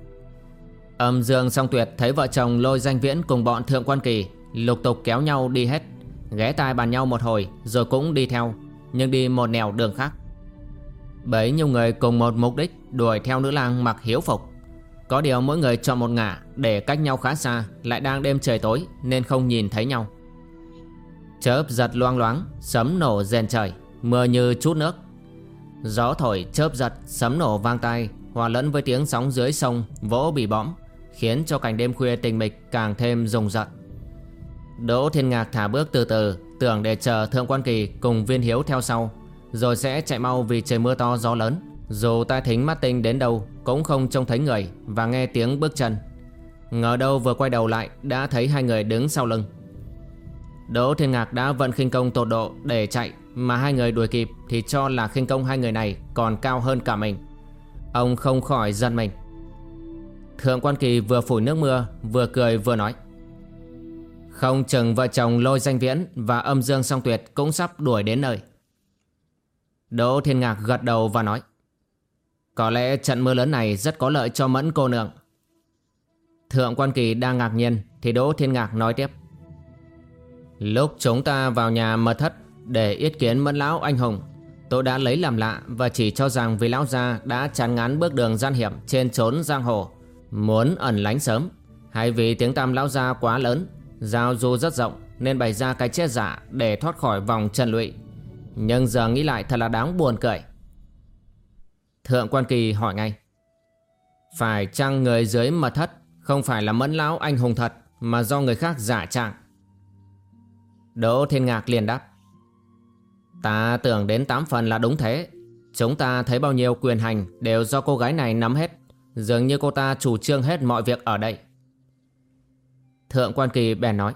Âm dương song tuyệt thấy vợ chồng lôi danh viễn Cùng bọn thượng quan kỳ Lục tục kéo nhau đi hết, Ghé tai bàn nhau một hồi, Rồi cũng đi theo, Nhưng đi một nẻo đường khác. Bấy nhiêu người cùng một mục đích Đuổi theo nữ lang mặc hiếu phục. Có điều mỗi người chọn một ngả Để cách nhau khá xa, Lại đang đêm trời tối Nên không nhìn thấy nhau. Chớp giật loang loáng, Sấm nổ rèn trời, Mưa như chút nước. Gió thổi chớp giật, Sấm nổ vang tai, Hòa lẫn với tiếng sóng dưới sông Vỗ bị bõm, Khiến cho cảnh đêm khuya tình mịch càng thêm rùng rợn. Đỗ Thiên Ngạc thả bước từ từ, Tưởng để chờ Thượng Quan Kỳ cùng viên hiếu theo sau. Rồi sẽ chạy mau vì trời mưa to, gió lớn. Dù tai thính mắt tinh đến đâu, Cũng không trông thấy người Và nghe tiếng bước chân. Ngờ đâu vừa quay đầu lại, Đã thấy hai người đứng sau lưng. Đỗ Thiên Ngạc đã vận khinh công tột độ để chạy, Mà hai người đuổi kịp Thì cho là khinh công hai người này còn cao hơn cả mình. Ông không khỏi giận mình. Thượng Quan Kỳ vừa phủi nước mưa, Vừa cười vừa nói. Không chừng vợ chồng lôi danh viễn Và âm dương song tuyệt cũng sắp đuổi đến nơi. Đỗ Thiên Ngạc gật đầu và nói, Có lẽ trận mưa lớn này rất có lợi cho mẫn cô nương Thượng quan kỳ đang ngạc nhiên Thì Đỗ Thiên Ngạc nói tiếp, Lúc chúng ta vào nhà mật thất Để yết kiến mẫn lão anh hùng, Tôi đã lấy làm lạ Và chỉ cho rằng vì lão gia đã chán ngán bước đường gian hiểm Trên trốn giang hồ Muốn ẩn lánh sớm, Hay vì tiếng tam lão gia quá lớn, Giao du rất rộng nên bày ra cái chết giả để thoát khỏi vòng trần lụy. Nhưng giờ nghĩ lại thật là đáng buồn cười. Thượng quan kỳ hỏi ngay. Phải chăng người dưới mật thất không phải là mẫn lão anh hùng thật mà do người khác giả trạng? Đỗ Thiên Ngạc liền đáp. Ta tưởng đến tám phần là đúng thế. Chúng ta thấy bao nhiêu quyền hành đều do cô gái này nắm hết. Dường như cô ta chủ trương hết mọi việc ở đây. Thượng quan kỳ bèn nói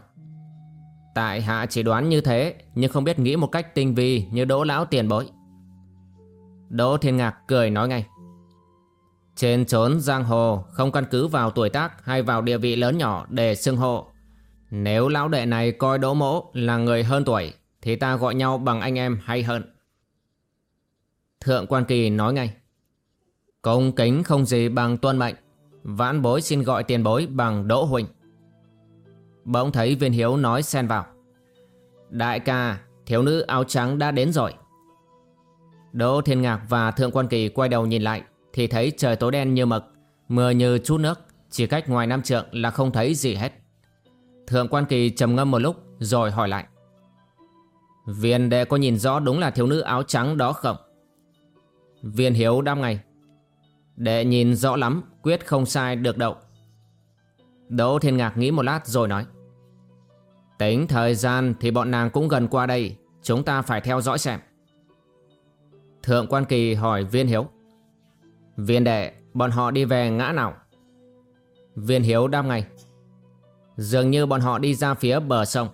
Tại hạ chỉ đoán như thế, Nhưng không biết nghĩ một cách tinh vi Như đỗ lão tiền bối. Đỗ thiên ngạc cười nói ngay. Trên trốn giang hồ, Không căn cứ vào tuổi tác Hay vào địa vị lớn nhỏ để xưng hộ Nếu lão đệ này coi đỗ mỗ Là người hơn tuổi, Thì ta gọi nhau bằng anh em hay hơn. Thượng quan kỳ nói ngay. Công kính không gì bằng tuân mệnh. Vãn bối xin gọi tiền bối bằng đỗ huỳnh. Bỗng thấy viên hiếu nói xen vào. Đại ca, Thiếu nữ áo trắng đã đến rồi. Đỗ Thiên Ngạc và Thượng Quan Kỳ quay đầu nhìn lại, Thì thấy trời tối đen như mực, Mưa như chút nước, Chỉ cách ngoài năm trượng là không thấy gì hết. Thượng Quan Kỳ trầm ngâm một lúc, Rồi hỏi lại. Viên đệ có nhìn rõ đúng là thiếu nữ áo trắng đó không? Viên Hiếu đáp ngay. Đệ nhìn rõ lắm, Quyết không sai được đậu Đỗ Thiên Ngạc nghĩ một lát rồi nói. Tính thời gian thì bọn nàng cũng gần qua đây. Chúng ta phải theo dõi xem. Thượng quan kỳ hỏi viên hiếu. Viên đệ, Bọn họ đi về ngã nào? Viên hiếu đáp ngay. Dường như bọn họ đi ra phía bờ sông.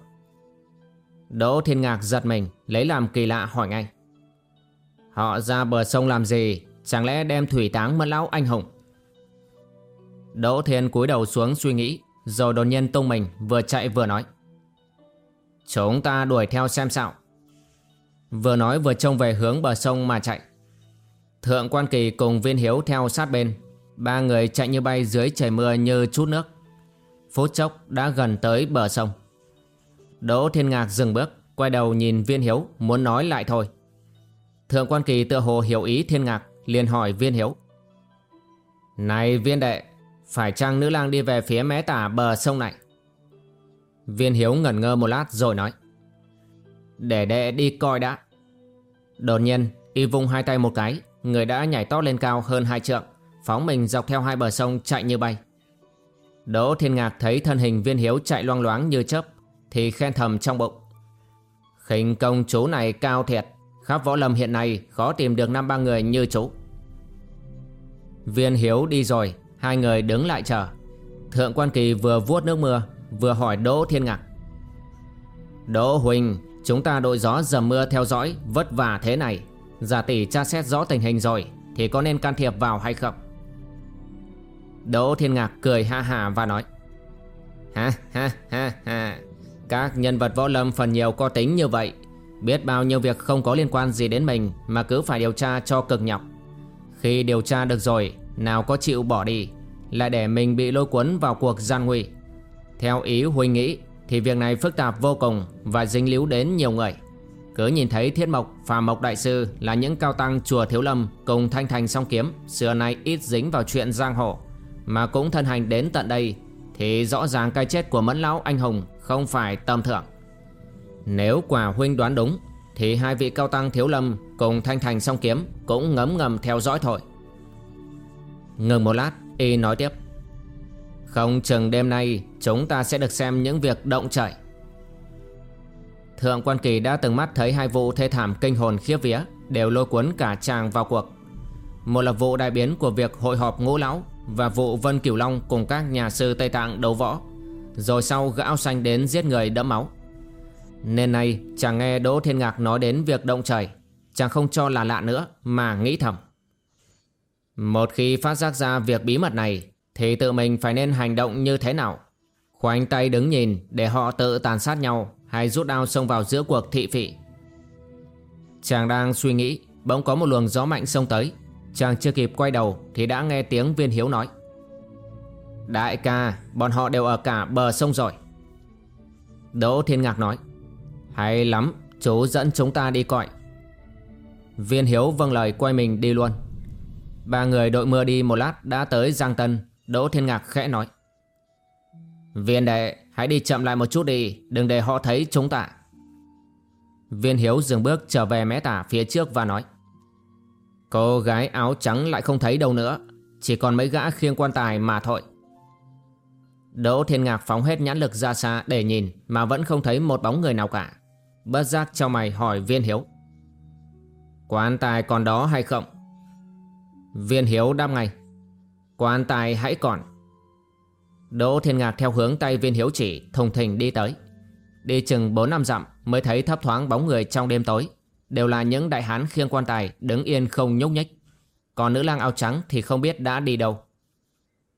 Đỗ Thiên Ngạc giật mình, Lấy làm kỳ lạ hỏi ngay. Họ ra bờ sông làm gì? Chẳng lẽ đem thủy táng mất lão anh hùng? Đỗ Thiên cúi đầu xuống suy nghĩ, Rồi đột nhiên tung mình, vừa chạy vừa nói. Chúng ta đuổi theo xem sao. Vừa nói vừa trông về hướng bờ sông mà chạy. Thượng quan kỳ cùng viên hiếu theo sát bên. Ba người chạy như bay dưới trời mưa như chút nước. Phút chốc đã gần tới bờ sông. Đỗ Thiên Ngạc dừng bước, Quay đầu nhìn viên hiếu, muốn nói lại thôi. Thượng quan kỳ tựa hồ hiểu ý Thiên Ngạc, liền hỏi viên hiếu. Này viên đệ, Phải chăng nữ lang đi về phía mé tả bờ sông này? Viên Hiếu ngẩn ngơ một lát rồi nói. Để đệ đi coi đã. Đột nhiên, Y vung hai tay một cái, Người đã nhảy tót lên cao hơn hai trượng, Phóng mình dọc theo hai bờ sông chạy như bay. Đỗ Thiên Ngạc thấy thân hình viên hiếu chạy loang loáng như chớp, Thì khen thầm trong bụng. Khinh công chú này cao thiệt, Khắp võ lâm hiện nay khó tìm được năm ba người như chú. Viên hiếu đi rồi, Hai người đứng lại chờ. Thượng quan kỳ vừa vuốt nước mưa Vừa hỏi Đỗ Thiên Ngạc. Đỗ Huỳnh, Chúng ta đội gió dầm mưa theo dõi, Vất vả thế này. Giả tỷ tra xét rõ tình hình rồi, Thì có nên can thiệp vào hay không? Đỗ Thiên Ngạc cười ha ha và nói, Ha ha ha ha. Các nhân vật võ lâm phần nhiều có tính như vậy. Biết bao nhiêu việc không có liên quan gì đến mình Mà cứ phải điều tra cho cực nhọc. Khi điều tra được rồi, Nào có chịu bỏ đi, Lại để mình bị lôi cuốn vào cuộc gian nguy. Theo ý Huynh nghĩ Thì việc này phức tạp vô cùng Và dính líu đến nhiều người cứ nhìn thấy Thiết Mộc và Mộc Đại Sư là những cao tăng chùa Thiếu Lâm cùng Thanh Thành song kiếm xưa nay ít dính vào chuyện giang hồ mà cũng thân hành đến tận đây thì rõ ràng cái chết của Mẫn Lão Anh Hùng không phải tầm thường. Nếu quả huynh đoán đúng thì hai vị cao tăng Thiếu Lâm cùng Thanh Thành song kiếm cũng ngấm ngầm theo dõi thôi. Ngừng một lát, y nói tiếp. Không chừng đêm nay, chúng ta sẽ được xem những việc động chảy. Thượng quan kỳ đã từng mắt thấy hai vụ thê thảm kinh hồn khiếp vía, Đều lôi cuốn cả chàng vào cuộc. Một là vụ đại biến của việc hội họp ngũ lão Và vụ Vân Cửu Long cùng các nhà sư Tây Tạng đấu võ, Rồi sau gã xanh đến giết người đẫm máu. Nên nay, chàng nghe Đỗ Thiên Ngạc nói đến việc động trời, Chàng không cho là lạ nữa mà nghĩ thầm. Một khi phát giác ra việc bí mật này thì tự mình phải nên hành động như thế nào? Khoanh tay đứng nhìn để họ tự tàn sát nhau hay rút đao xông vào giữa cuộc thị phị? Chàng đang suy nghĩ, Bỗng có một luồng gió mạnh xông tới. Chàng chưa kịp quay đầu Thì đã nghe tiếng viên hiếu nói. Đại ca, Bọn họ đều ở cả bờ sông rồi. Đỗ Thiên Ngạc nói. Hay lắm, Chú dẫn chúng ta đi coi. Viên hiếu vâng lời quay mình đi luôn. Ba người đội mưa đi một lát Đã tới Giang Tân. Đỗ Thiên Ngạc khẽ nói. Viên đệ, Hãy đi chậm lại một chút đi, Đừng để họ thấy chúng ta. Viên Hiếu dừng bước trở về mé tả phía trước và nói. Cô gái áo trắng lại không thấy đâu nữa, Chỉ còn mấy gã khiêng quan tài mà thôi. Đỗ Thiên Ngạc phóng hết nhãn lực ra xa để nhìn, Mà vẫn không thấy một bóng người nào cả. Bất giác cho mày hỏi Viên Hiếu. Quan tài còn đó hay không? Viên Hiếu đáp ngay. Quan tài hãy còn Đỗ Thiên Ngạc theo hướng tay viên hiếu chỉ thùng thình đi tới. Đi chừng 4 năm dặm mới thấy thấp thoáng bóng người trong đêm tối. Đều là những đại hán khiêng quan tài đứng yên không nhúc nhích. Còn nữ lang áo trắng thì không biết đã đi đâu.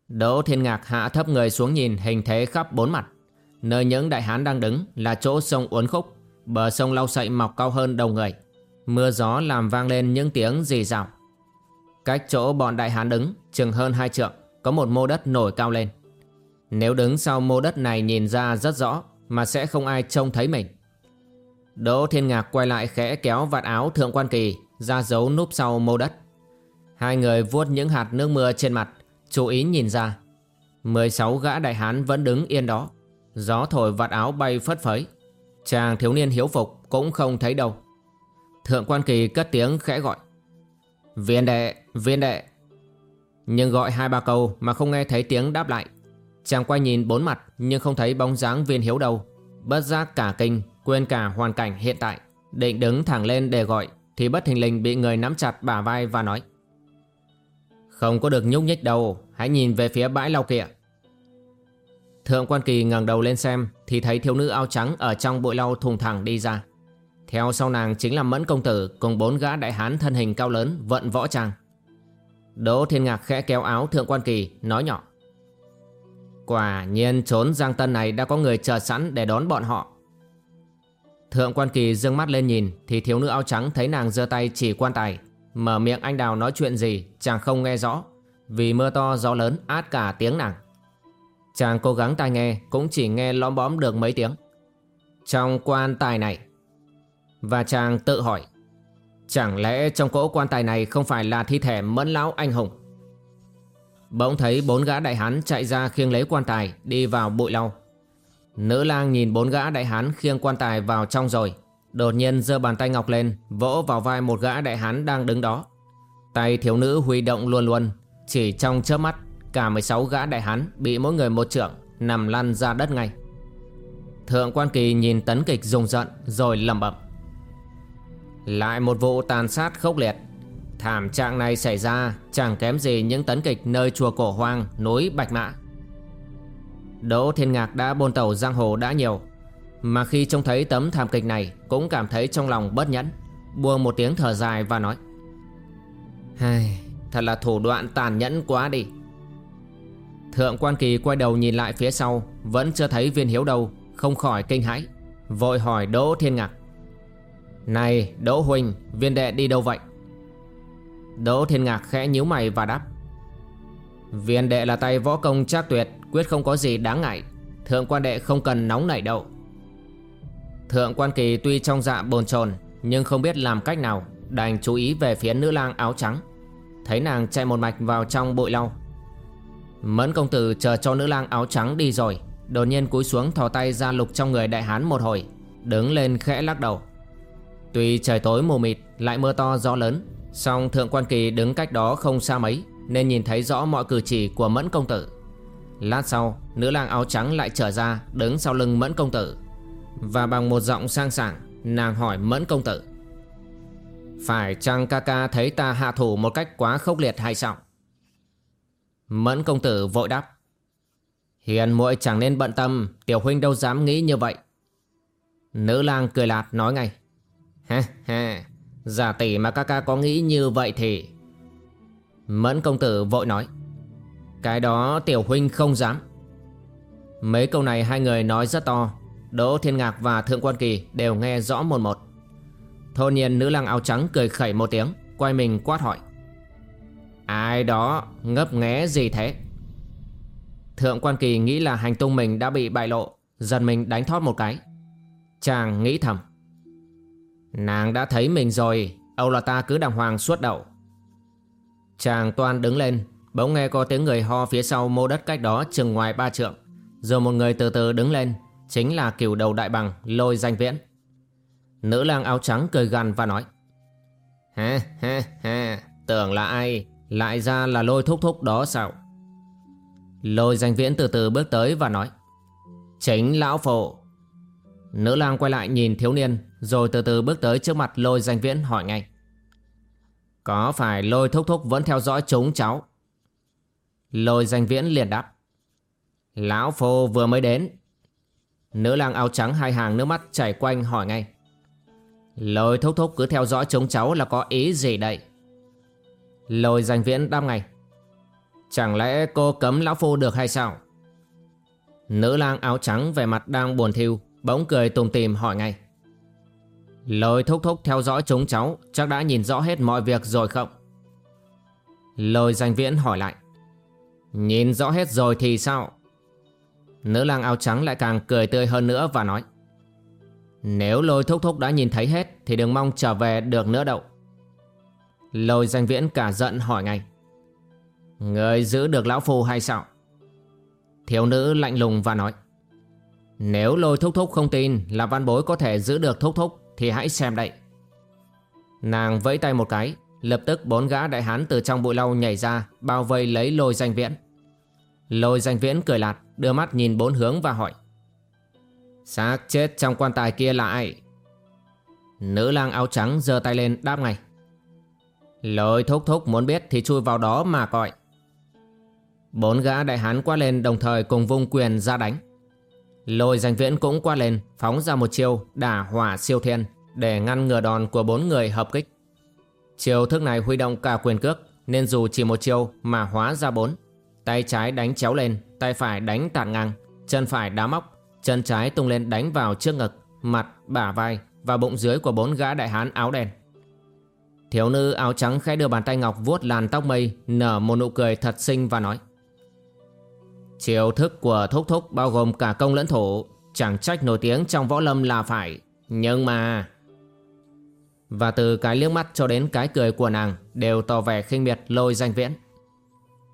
Đỗ Thiên Ngạc hạ thấp người xuống nhìn hình thế khắp bốn mặt. Nơi những đại hán đang đứng là chỗ sông uốn khúc, bờ sông lau sậy mọc cao hơn đầu người. Mưa gió làm vang lên những tiếng rì rào. Cách chỗ bọn đại hán đứng chừng hơn hai trượng, có một mô đất nổi cao lên. Nếu đứng sau mô đất này nhìn ra rất rõ Mà sẽ không ai trông thấy mình. Đỗ Thiên Ngạc quay lại khẽ kéo vạt áo Thượng Quan Kỳ Ra giấu núp sau mô đất. Hai người vuốt những hạt nước mưa trên mặt Chú ý nhìn ra. 16 gã đại hán vẫn đứng yên đó. Gió thổi vạt áo bay phất phới. Chàng thiếu niên hiếu phục cũng không thấy đâu. Thượng Quan Kỳ cất tiếng khẽ gọi. Viên đệ, viên đệ Nhưng gọi hai ba câu mà không nghe thấy tiếng đáp lại Chàng quay nhìn bốn mặt nhưng không thấy bóng dáng viên hiếu đâu. Bất giác cả kinh, quên cả hoàn cảnh hiện tại. Định đứng thẳng lên để gọi thì bất thình lình bị người nắm chặt bả vai và nói. Không có được nhúc nhích đâu, hãy nhìn về phía bãi lau kìa. Thượng quan kỳ ngẩng đầu lên xem thì thấy thiếu nữ áo trắng ở trong bụi lau thùng thẳng đi ra. Theo sau nàng chính là Mẫn Công Tử, cùng bốn gã đại hán thân hình cao lớn, vận võ trang. Đỗ Thiên Ngạc khẽ kéo áo Thượng quan kỳ, nói nhỏ. Quả nhiên trốn Giang Tân này đã có người chờ sẵn để đón bọn họ. Thượng quan kỳ dương mắt lên nhìn, thì thiếu nữ áo trắng thấy nàng giơ tay chỉ quan tài. Mở miệng anh đào nói chuyện gì, chàng không nghe rõ, vì mưa to, gió lớn, át cả tiếng nàng. Chàng cố gắng tai nghe, cũng chỉ nghe lõm bóm được mấy tiếng. Trong quan tài này và chàng tự hỏi, Chẳng lẽ trong cỗ quan tài này không phải là thi thể mẫn lão anh hùng? Bỗng thấy bốn gã đại hán chạy ra khiêng lấy quan tài, Đi vào bụi lau. Nữ lang nhìn bốn gã đại hán khiêng quan tài vào trong rồi, Đột nhiên giơ bàn tay ngọc lên, Vỗ vào vai một gã đại hán đang đứng đó. Tay thiếu nữ huy động luôn luôn, Chỉ trong chớp mắt, Cả 16 gã đại hán bị mỗi người một trưởng Nằm lăn ra đất ngay. Thượng quan kỳ nhìn tấn kịch rùng rợn Rồi lầm bẩm. Lại một vụ tàn sát khốc liệt. Thảm trạng này xảy ra Chẳng kém gì những tấn kịch nơi chùa cổ hoang Núi Bạch Mã. Đỗ Thiên Ngạc đã bôn tàu giang hồ đã nhiều Mà khi trông thấy tấm thảm kịch này Cũng cảm thấy trong lòng bất nhẫn Buông một tiếng thở dài và nói Hây, Thật là thủ đoạn tàn nhẫn quá đi. Thượng quan kỳ quay đầu nhìn lại phía sau Vẫn chưa thấy viên hiếu đâu Không khỏi kinh hãi Vội hỏi Đỗ Thiên Ngạc này, Đỗ Huynh Viên đệ đi đâu vậy? Đỗ Thiên Ngạc khẽ nhíu mày và đáp. Viên đệ là tay võ công trác tuyệt, Quyết không có gì đáng ngại. Thượng quan đệ không cần nóng nảy đâu. Thượng quan kỳ tuy trong dạ bồn chồn, Nhưng không biết làm cách nào, Đành chú ý về phía nữ lang áo trắng. Thấy nàng chạy một mạch vào trong bụi lau. Mẫn công tử chờ cho nữ lang áo trắng đi rồi. Đột nhiên cúi xuống thò tay ra lục trong người đại hán một hồi, Đứng lên khẽ lắc đầu. Tuy trời tối mù mịt, Lại mưa to, gió lớn, song thượng quan kỳ đứng cách đó không xa mấy, Nên nhìn thấy rõ mọi cử chỉ của mẫn công tử. Lát sau, Nữ lang áo trắng lại trở ra, Đứng sau lưng mẫn công tử. Và bằng một giọng sang sảng, Nàng hỏi mẫn công tử, Phải chăng ca ca thấy ta hạ thủ một cách quá khốc liệt hay sao? Mẫn công tử vội đáp, Hiền muội chẳng nên bận tâm, Tiểu huynh đâu dám nghĩ như vậy. Nữ lang cười lạt nói ngay Ha ha Giả tỷ mà ca ca có nghĩ như vậy thì Mẫn công tử vội nói. Cái đó tiểu huynh không dám. Mấy câu này hai người nói rất to. Đỗ Thiên Ngạc và Thượng Quan Kỳ đều nghe rõ một một. Thôn nhiên nữ lang áo trắng cười khẩy một tiếng, Quay mình quát hỏi. Ai đó ngấp nghé gì thế? Thượng quan kỳ nghĩ là hành tung mình đã bị bại lộ Dần mình đánh thoát một cái. Chàng nghĩ thầm. Nàng đã thấy mình rồi. Âu là ta cứ đàng hoàng suốt đậu Chàng toan đứng lên, Bỗng nghe có tiếng người ho phía sau mô đất cách đó chừng ngoài ba trượng. Rồi một người từ từ đứng lên, Chính là cửu đầu đại bằng, lôi danh viễn. Nữ lang áo trắng cười gằn và nói Ha ha ha Tưởng là ai? Lại ra là lôi thúc thúc đó sao? Lôi danh viễn từ từ bước tới và nói, Chính lão phổ. Nữ lang quay lại nhìn thiếu niên rồi từ từ bước tới trước mặt lôi danh viễn hỏi ngay. Có phải lôi thúc thúc vẫn theo dõi chúng cháu? Lôi danh viễn liền đáp. Lão phu vừa mới đến. Nữ lang áo trắng hai hàng nước mắt chảy quanh hỏi ngay. Lôi thúc thúc cứ theo dõi chúng cháu là có ý gì đây? Lôi danh viễn đáp ngay. Chẳng lẽ cô cấm lão phu được hay sao? Nữ lang áo trắng về mặt đang buồn thiêu Bỗng cười tùm tìm hỏi ngay. Lôi thúc thúc theo dõi chúng cháu, Chắc đã nhìn rõ hết mọi việc rồi không? Lôi danh viễn hỏi lại. Nhìn rõ hết rồi thì sao? Nữ lang áo trắng lại càng cười tươi hơn nữa và nói. Nếu lôi thúc thúc đã nhìn thấy hết Thì đừng mong trở về được nữa đâu. Lôi danh viễn cả giận hỏi ngay. Người giữ được lão phu hay sao? Thiếu nữ lạnh lùng và nói. Nếu lôi thúc thúc không tin Là văn bối có thể giữ được thúc thúc thì hãy xem đây. Nàng vẫy tay một cái, Lập tức bốn gã đại hán từ trong bụi lau nhảy ra, Bao vây lấy lôi danh viễn. Lôi danh viễn cười lạt, Đưa mắt nhìn bốn hướng và hỏi, Xác chết trong quan tài kia là ai? Nữ lang áo trắng giơ tay lên đáp ngay, Lôi thúc thúc muốn biết thì chui vào đó mà coi. Bốn gã đại hán qua lên đồng thời cùng vung quyền ra đánh. Lôi danh viễn cũng qua lên Phóng ra một chiêu đả hỏa siêu thiên Để ngăn ngừa đòn của bốn người hợp kích. Chiêu thức này huy động cả quyền cước Nên dù chỉ một chiêu mà hóa ra bốn Tay trái đánh chéo lên Tay phải đánh tạt ngang Chân phải đá móc Chân trái tung lên đánh vào trước ngực Mặt, bả vai và bụng dưới của bốn gã đại hán áo đen. Thiếu nữ áo trắng khẽ đưa bàn tay ngọc vuốt làn tóc mây Nở một nụ cười thật xinh và nói Chiều thức của Thúc Thúc bao gồm cả công lẫn thủ. Chẳng trách nổi tiếng trong võ lâm là phải. Nhưng mà Và từ cái liếc mắt cho đến cái cười của nàng Đều tỏ vẻ khinh miệt lôi danh viễn.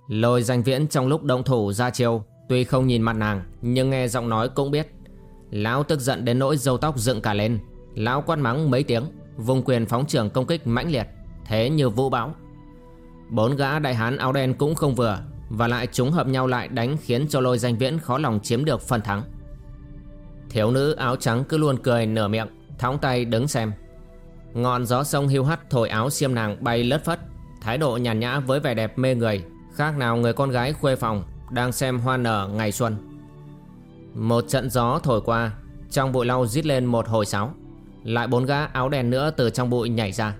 Lôi danh viễn trong lúc động thủ ra chiêu, Tuy không nhìn mặt nàng, Nhưng nghe giọng nói cũng biết. Lão tức giận đến nỗi râu tóc dựng cả lên. Lão quát mắng mấy tiếng, Vùng quyền phóng trường công kích mãnh liệt, Thế như vũ bão. Bốn gã đại hán áo đen cũng không vừa và lại chúng hợp nhau lại đánh Khiến cho lôi danh viễn khó lòng chiếm được phần thắng. Thiếu nữ áo trắng cứ luôn cười nửa miệng Thóng tay đứng xem. Ngọn gió sông hưu hắt thổi áo xiêm nàng bay lất phất. Thái độ nhàn nhã với vẻ đẹp mê người, Khác nào người con gái khuê phòng Đang xem hoa nở ngày xuân. Một trận gió thổi qua, Trong bụi lau rít lên một hồi sáo. Lại bốn gã áo đen nữa từ trong bụi nhảy ra.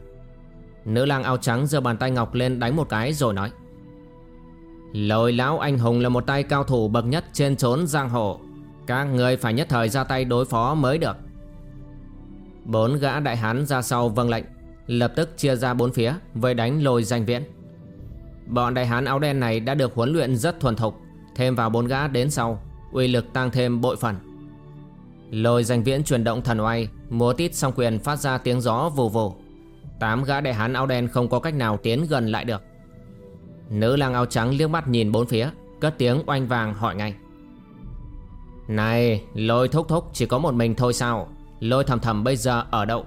Nữ lang áo trắng giơ bàn tay ngọc lên đánh một cái rồi nói. Lôi lão anh hùng là một tay cao thủ bậc nhất trên trốn giang hồ. Các người phải nhất thời ra tay đối phó mới được. Bốn gã đại hán ra sau vâng lệnh, Lập tức chia ra bốn phía Với đánh lôi danh viễn. Bọn đại hán áo đen này đã được huấn luyện rất thuần thục, Thêm vào bốn gã đến sau, uy lực tăng thêm bội phần. Lôi danh viễn chuyển động thần oai, Múa tít song quyền phát ra tiếng gió vù vù. Tám gã đại hán áo đen không có cách nào tiến gần lại được. Nữ lang áo trắng liếc mắt nhìn bốn phía, Cất tiếng oanh vàng hỏi ngay. Này, lôi thúc thúc, chỉ có một mình thôi sao? Lôi thầm thầm bây giờ ở đâu?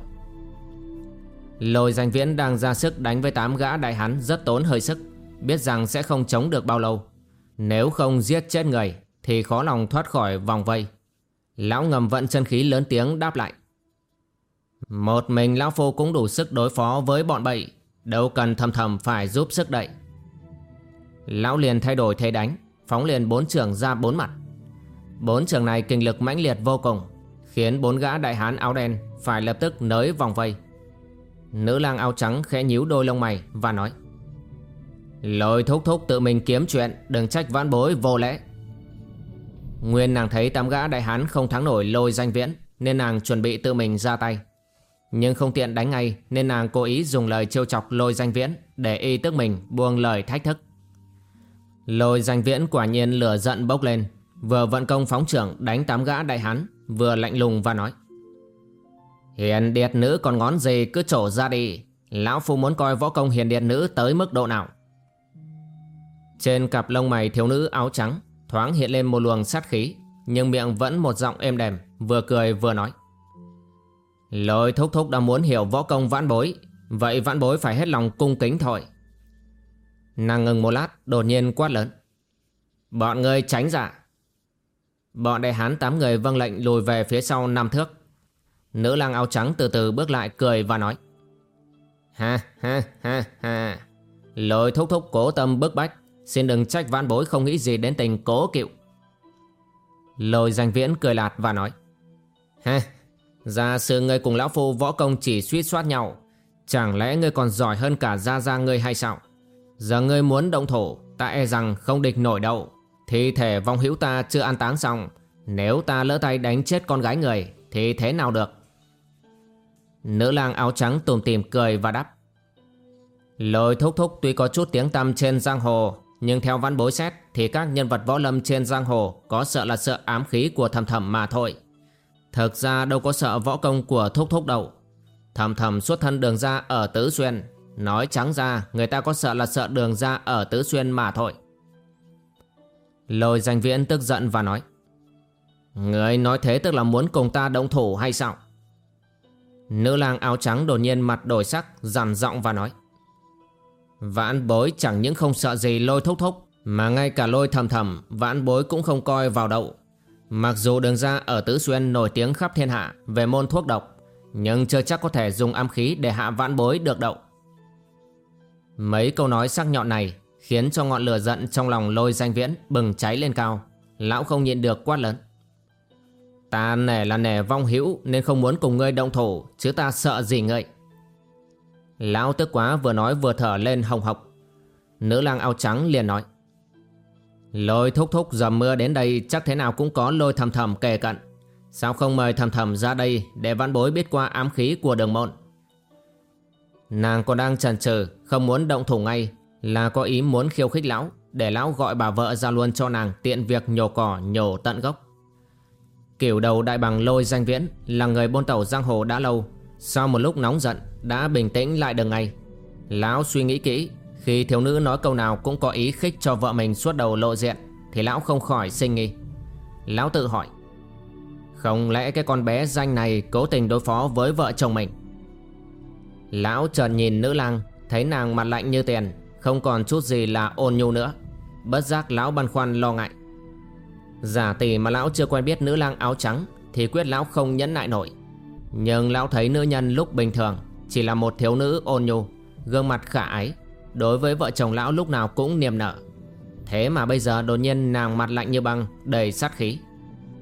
Lôi danh viễn đang ra sức đánh với tám gã đại hán rất tốn hơi sức, Biết rằng sẽ không chống được bao lâu. Nếu không giết chết người, Thì khó lòng thoát khỏi vòng vây. Lão ngầm vận chân khí lớn tiếng đáp lại. Một mình Lão Phu cũng đủ sức đối phó với bọn bậy, Đâu cần thầm thầm phải giúp sức đậy. Lão liền thay đổi thế đánh, Phóng liền bốn trường ra bốn mặt. Bốn trường này kinh lực mãnh liệt vô cùng, Khiến bốn gã đại hán áo đen Phải lập tức nới vòng vây. Nữ lang áo trắng khẽ nhíu đôi lông mày Và nói, Lôi thúc thúc tự mình kiếm chuyện, Đừng trách vãn bối vô lẽ Nguyên nàng thấy tám gã đại hán không thắng nổi lôi danh viễn, Nên nàng chuẩn bị tự mình ra tay. Nhưng không tiện đánh ngay, Nên nàng cố ý dùng lời trêu chọc lôi danh viễn Để y tức mình buông lời thách thức. Lôi danh viễn quả nhiên lửa giận bốc lên. Vừa vận công phóng trưởng đánh tám gã đại hán, Vừa lạnh lùng và nói. Hiền điệt nữ còn ngón gì cứ trổ ra đi. Lão Phu muốn coi võ công hiền điệt nữ tới mức độ nào? Trên cặp lông mày thiếu nữ áo trắng, Thoáng hiện lên một luồng sát khí, Nhưng miệng vẫn một giọng êm đềm, Vừa cười vừa nói. Lôi thúc thúc đã muốn hiểu võ công vãn bối, Vậy vãn bối phải hết lòng cung kính thôi. Nàng ngừng một lát, đột nhiên quát lớn. Bọn người tránh ra. Bọn đại hán tám người vâng lệnh lùi về phía sau năm thước. Nữ lang áo trắng từ từ bước lại cười và nói. Ha ha ha ha. Lôi thúc thúc cố tâm bức bách. Xin đừng trách vãn bối không nghĩ gì đến tình cố kiệu. Lôi danh viễn cười lạt và nói. Ha Giả sư ngươi cùng lão phu võ công chỉ suýt soát nhau. Chẳng lẽ ngươi còn giỏi hơn cả gia gia ngươi hay sao? Giờ ngươi muốn động thổ Ta e rằng không địch nổi đâu. Thi thể vong hữu ta chưa an táng xong, Nếu ta lỡ tay đánh chết con gái người, Thì thế nào được? Nữ lang áo trắng tùm tìm cười và đáp. Lôi thúc thúc tuy có chút tiếng tăm trên giang hồ, Nhưng theo văn bối xét Thì các nhân vật võ lâm trên giang hồ Có sợ là sợ ám khí của thầm thầm mà thôi. Thực ra đâu có sợ võ công của thúc thúc đâu. Thầm thầm xuất thân đường ra ở Tứ Xuyên Nói trắng ra, người ta có sợ là sợ đường ra ở Tứ Xuyên mà thôi. Lôi danh viễn tức giận và nói, Người nói thế tức là muốn cùng ta động thủ hay sao? Nữ lang áo trắng đột nhiên mặt đổi sắc, Dằn giọng và nói, Vãn bối chẳng những không sợ gì lôi thúc thúc, Mà ngay cả lôi thầm thầm, Vãn bối cũng không coi vào đậu Mặc dù đường ra ở Tứ Xuyên nổi tiếng khắp thiên hạ Về môn thuốc độc, Nhưng chưa chắc có thể dùng âm khí để hạ vãn bối được đậu Mấy câu nói sắc nhọn này Khiến cho ngọn lửa giận trong lòng lôi danh viễn bừng cháy lên cao. Lão không nhịn được quát lớn. Ta nể là nể vong hữu Nên không muốn cùng ngươi động thủ, Chứ ta sợ gì ngậy?" Lão tức quá vừa nói vừa thở lên hồng hộc. Nữ lang áo trắng liền nói. Lôi thúc thúc dầm mưa đến đây Chắc thế nào cũng có lôi thầm thầm kề cận. Sao không mời thầm thầm ra đây Để văn bối biết qua ám khí của đường môn? Nàng còn đang chần chừ, Không muốn động thủ ngay, Là có ý muốn khiêu khích lão, Để lão gọi bà vợ ra luôn cho nàng Tiện việc nhổ cỏ, nhổ tận gốc. Kiểu đầu đại bằng lôi danh viễn, Là người bôn tàu giang hồ đã lâu, Sau một lúc nóng giận, Đã bình tĩnh lại được ngay. Lão suy nghĩ kỹ, Khi thiếu nữ nói câu nào cũng có ý khích cho vợ mình suốt đầu lộ diện, Thì lão không khỏi sinh nghi. Lão tự hỏi, Không lẽ cái con bé danh này cố tình đối phó với vợ chồng mình? Lão chợt nhìn nữ lang, Thấy nàng mặt lạnh như tiền, Không còn chút gì là ôn nhu nữa. Bất giác lão băn khoăn lo ngại. Giả tỷ mà lão chưa quen biết nữ lang áo trắng, Thì quyết lão không nhẫn nại nổi. Nhưng lão thấy nữ nhân lúc bình thường, Chỉ là một thiếu nữ ôn nhu, Gương mặt khả ái, Đối với vợ chồng lão lúc nào cũng niềm nở. Thế mà bây giờ đột nhiên nàng mặt lạnh như băng, Đầy sát khí.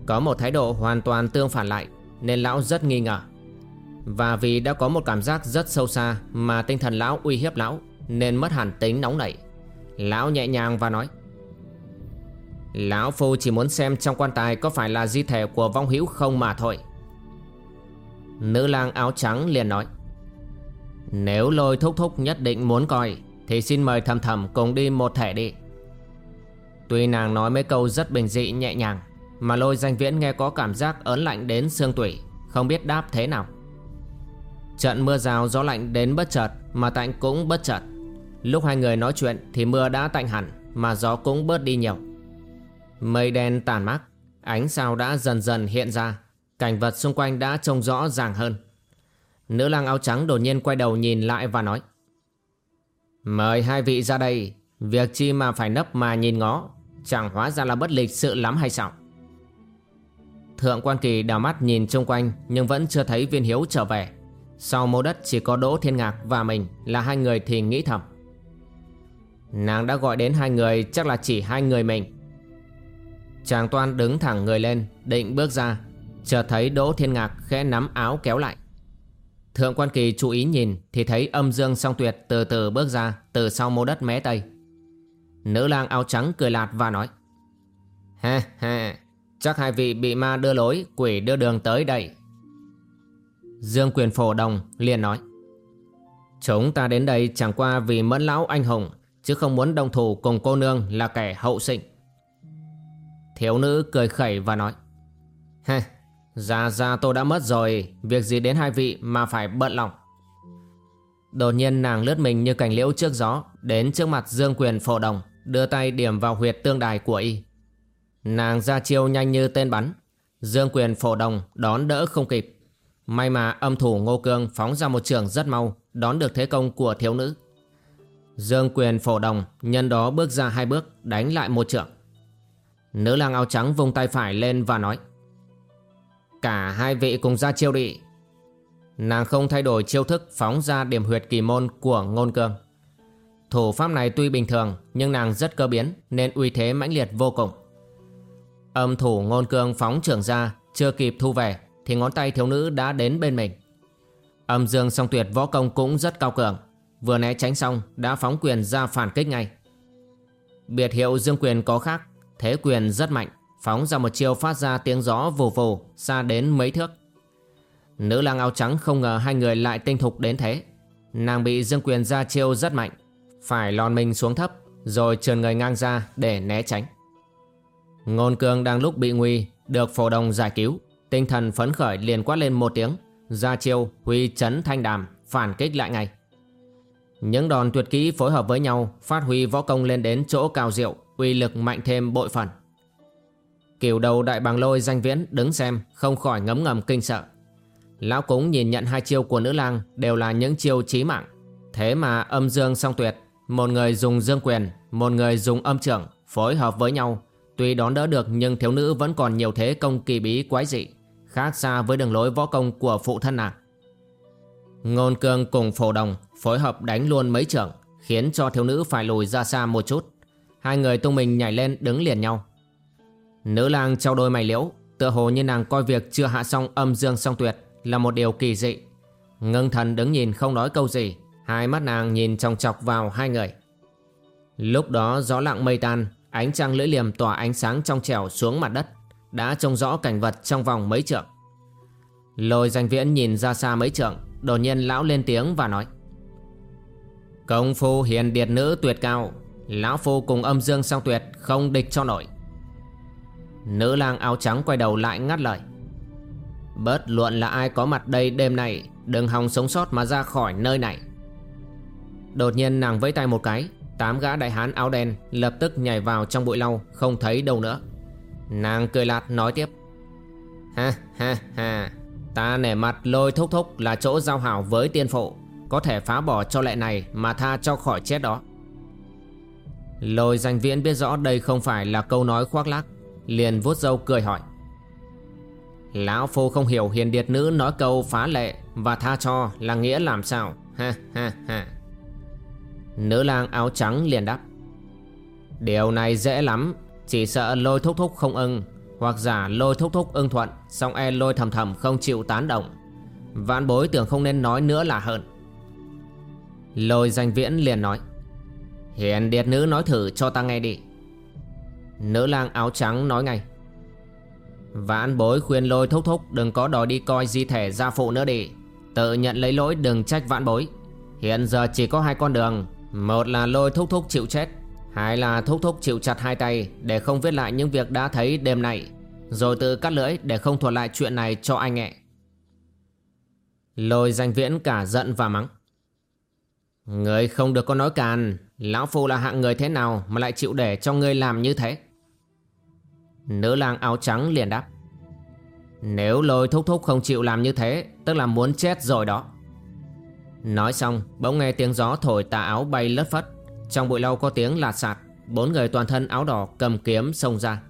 Có một thái độ hoàn toàn tương phản lại, Nên lão rất nghi ngờ. Và vì đã có một cảm giác rất sâu xa Mà tinh thần lão uy hiếp lão, Nên mất hẳn tính nóng nảy. Lão nhẹ nhàng và nói, Lão Phu chỉ muốn xem trong quan tài Có phải là di thể của vong hữu không mà thôi. Nữ lang áo trắng liền nói, Nếu lôi thúc thúc nhất định muốn coi, Thì xin mời thầm thầm cùng đi một thể đi. Tuy nàng nói mấy câu rất bình dị nhẹ nhàng, Mà lôi danh viễn nghe có cảm giác ớn lạnh đến xương tủy, Không biết đáp thế nào. Trận mưa rào gió lạnh đến bất chợt, Mà tạnh cũng bất chợt. Lúc hai người nói chuyện thì mưa đã tạnh hẳn, Mà gió cũng bớt đi nhiều. Mây đen tàn mát, Ánh sao đã dần dần hiện ra, Cảnh vật xung quanh đã trông rõ ràng hơn. Nữ lang áo trắng đột nhiên quay đầu nhìn lại và nói, Mời hai vị ra đây, Việc chi mà phải nấp mà nhìn ngó, Chẳng hóa ra là bất lịch sự lắm hay sao? Thượng quan kỳ đào mắt nhìn xung quanh Nhưng vẫn chưa thấy viên hiếu trở về. Sau mô đất chỉ có Đỗ Thiên Ngạc và mình Là hai người thì nghĩ thầm. Nàng đã gọi đến hai người, Chắc là chỉ hai người mình. Chàng toan đứng thẳng người lên, Định bước ra, Chợt thấy Đỗ Thiên Ngạc khẽ nắm áo kéo lại. Thượng quan kỳ chú ý nhìn, Thì thấy âm dương song tuyệt từ từ bước ra, Từ sau mô đất mé tây. Nữ lang áo trắng cười lạt và nói Ha ha Chắc hai vị bị ma đưa lối, Quỷ đưa đường tới đây. Dương quyền phổ đồng liền nói, Chúng ta đến đây chẳng qua vì mẫn lão anh hùng, Chứ không muốn đồng thủ cùng cô nương là kẻ hậu sinh. Thiếu nữ cười khẩy và nói Ha Già già tôi đã mất rồi, Việc gì đến hai vị mà phải bận lòng. Đột nhiên nàng lướt mình như cành liễu trước gió, Đến trước mặt Dương Quyền phổ đồng, Đưa tay điểm vào huyệt tương đài của y. Nàng ra chiêu nhanh như tên bắn, Dương quyền phổ đồng đón đỡ không kịp. May mà âm thủ Ngô Cương phóng ra một trường rất mau, Đón được thế công của thiếu nữ. Dương quyền phổ đồng, nhân đó bước ra hai bước, đánh lại một trường. Nữ lang áo trắng vung tay phải lên và nói, Cả hai vị cùng ra chiêu đi. Nàng không thay đổi chiêu thức phóng ra điểm huyệt kỳ môn của Ngôn Cương Thủ pháp này tuy bình thường, nhưng nàng rất cơ biến, nên uy thế mãnh liệt vô cùng. Âm thủ ngôn cương phóng trưởng ra, chưa kịp thu về thì ngón tay thiếu nữ đã đến bên mình. Âm dương song tuyệt võ công cũng rất cao cường vừa né tránh xong, đã phóng quyền ra phản kích ngay. Biệt hiệu dương quyền có khác thế quyền rất mạnh phóng ra một chiêu phát ra tiếng gió vù vù, xa đến mấy thước. Nữ lang áo trắng không ngờ hai người lại tinh thục đến thế. Nàng bị dương quyền ra chiêu rất mạnh phải lòn mình xuống thấp, Rồi trườn người ngang ra để né tránh Ngôn cường đang lúc bị nguy, Được phổ đồng giải cứu Tinh thần phấn khởi liền quát lên một tiếng. Ra chiêu, huy chấn, thanh đàm, Phản kích lại ngay. Những đòn tuyệt kỹ phối hợp với nhau, Phát huy võ công lên đến chỗ cao diệu, Uy lực mạnh thêm bội phần. Kiểu đầu đại bàng lôi danh viễn đứng xem, Không khỏi ngấm ngầm kinh sợ. Lão cúng nhìn nhận hai chiêu của nữ lang, Đều là những chiêu chí mạng. Thế mà âm dương song tuyệt, một người dùng dương quyền, Một người dùng âm trưởng, Phối hợp với nhau. Tuy đón đỡ được, nhưng thiếu nữ vẫn còn nhiều thế công kỳ bí quái dị. Khác xa với đường lối võ công của phụ thân nàng. Ngôn cương cùng phổ đồng Phối hợp đánh luôn mấy trưởng, Khiến cho thiếu nữ phải lùi ra xa một chút. Hai người tung mình nhảy lên đứng liền nhau. Nữ lang trao đôi mày liễu, Tựa hồ như nàng coi việc chưa hạ xong âm dương song tuyệt Là một điều kỳ dị. Ngưng thần đứng nhìn không nói câu gì, Hai mắt nàng nhìn chòng chọc vào hai người. Lúc đó gió lặng mây tan, Ánh trăng lưỡi liềm tỏa ánh sáng trong trẻo xuống mặt đất. Đã trông rõ cảnh vật trong vòng mấy trượng. Lôi danh viễn nhìn ra xa mấy trượng, Đột nhiên lão lên tiếng và nói, Công phu hiền điệt nữ tuyệt cao, Lão phu cùng âm dương song tuyệt Không địch cho nổi. Nữ lang áo trắng quay đầu lại ngắt lời, Bớt luận là ai có mặt đây đêm nay, Đừng hòng sống sót mà ra khỏi nơi này. Đột nhiên nàng vẫy tay một cái, Tám gã đại hán áo đen lập tức nhảy vào trong bụi lau, Không thấy đâu nữa. Nàng cười lạt nói tiếp. Ha ha ha. Ta nể mặt lôi thúc thúc là chỗ giao hảo với tiên phụ. Có thể phá bỏ cho lệ này mà tha cho khỏi chết đó. Lôi danh viễn biết rõ đây không phải là câu nói khoác lác, Liền vuốt dâu cười hỏi. Lão Phu không hiểu hiền điệt nữ nói câu phá lệ Và tha cho là nghĩa làm sao. Ha ha ha. Nữ lang áo trắng liền đáp. Điều này dễ lắm chỉ sợ lôi thúc thúc không ưng, Hoặc giả lôi thúc thúc ưng thuận, Xong e lôi thầm thầm không chịu tán động Vạn bối tưởng không nên nói nữa là hơn Lôi danh viễn liền nói, Hiền điệt nữ nói thử cho ta nghe đi. Nữ lang áo trắng nói ngay Vãn bối khuyên lôi thúc thúc đừng có đòi đi coi di thể gia phụ nữa đi. Tự nhận lấy lỗi đừng trách vãn bối. Hiện giờ chỉ có hai con đường, Một là lôi thúc thúc chịu chết Hai là thúc thúc chịu chặt hai tay Để không viết lại những việc đã thấy đêm nay. Rồi tự cắt lưỡi để không thuật lại chuyện này cho anh nghe. Lôi danh viễn cả giận và mắng. Người không được có nói càn, Lão Phu là hạng người thế nào Mà lại chịu để cho ngươi làm như thế? Nữ lang áo trắng liền đáp. Nếu lôi thúc thúc không chịu làm như thế, Tức là muốn chết rồi đó. Nói xong, bỗng nghe tiếng gió thổi tà áo bay lất phất. Trong bụi lau có tiếng lạt sạt Bốn người toàn thân áo đỏ cầm kiếm xông ra.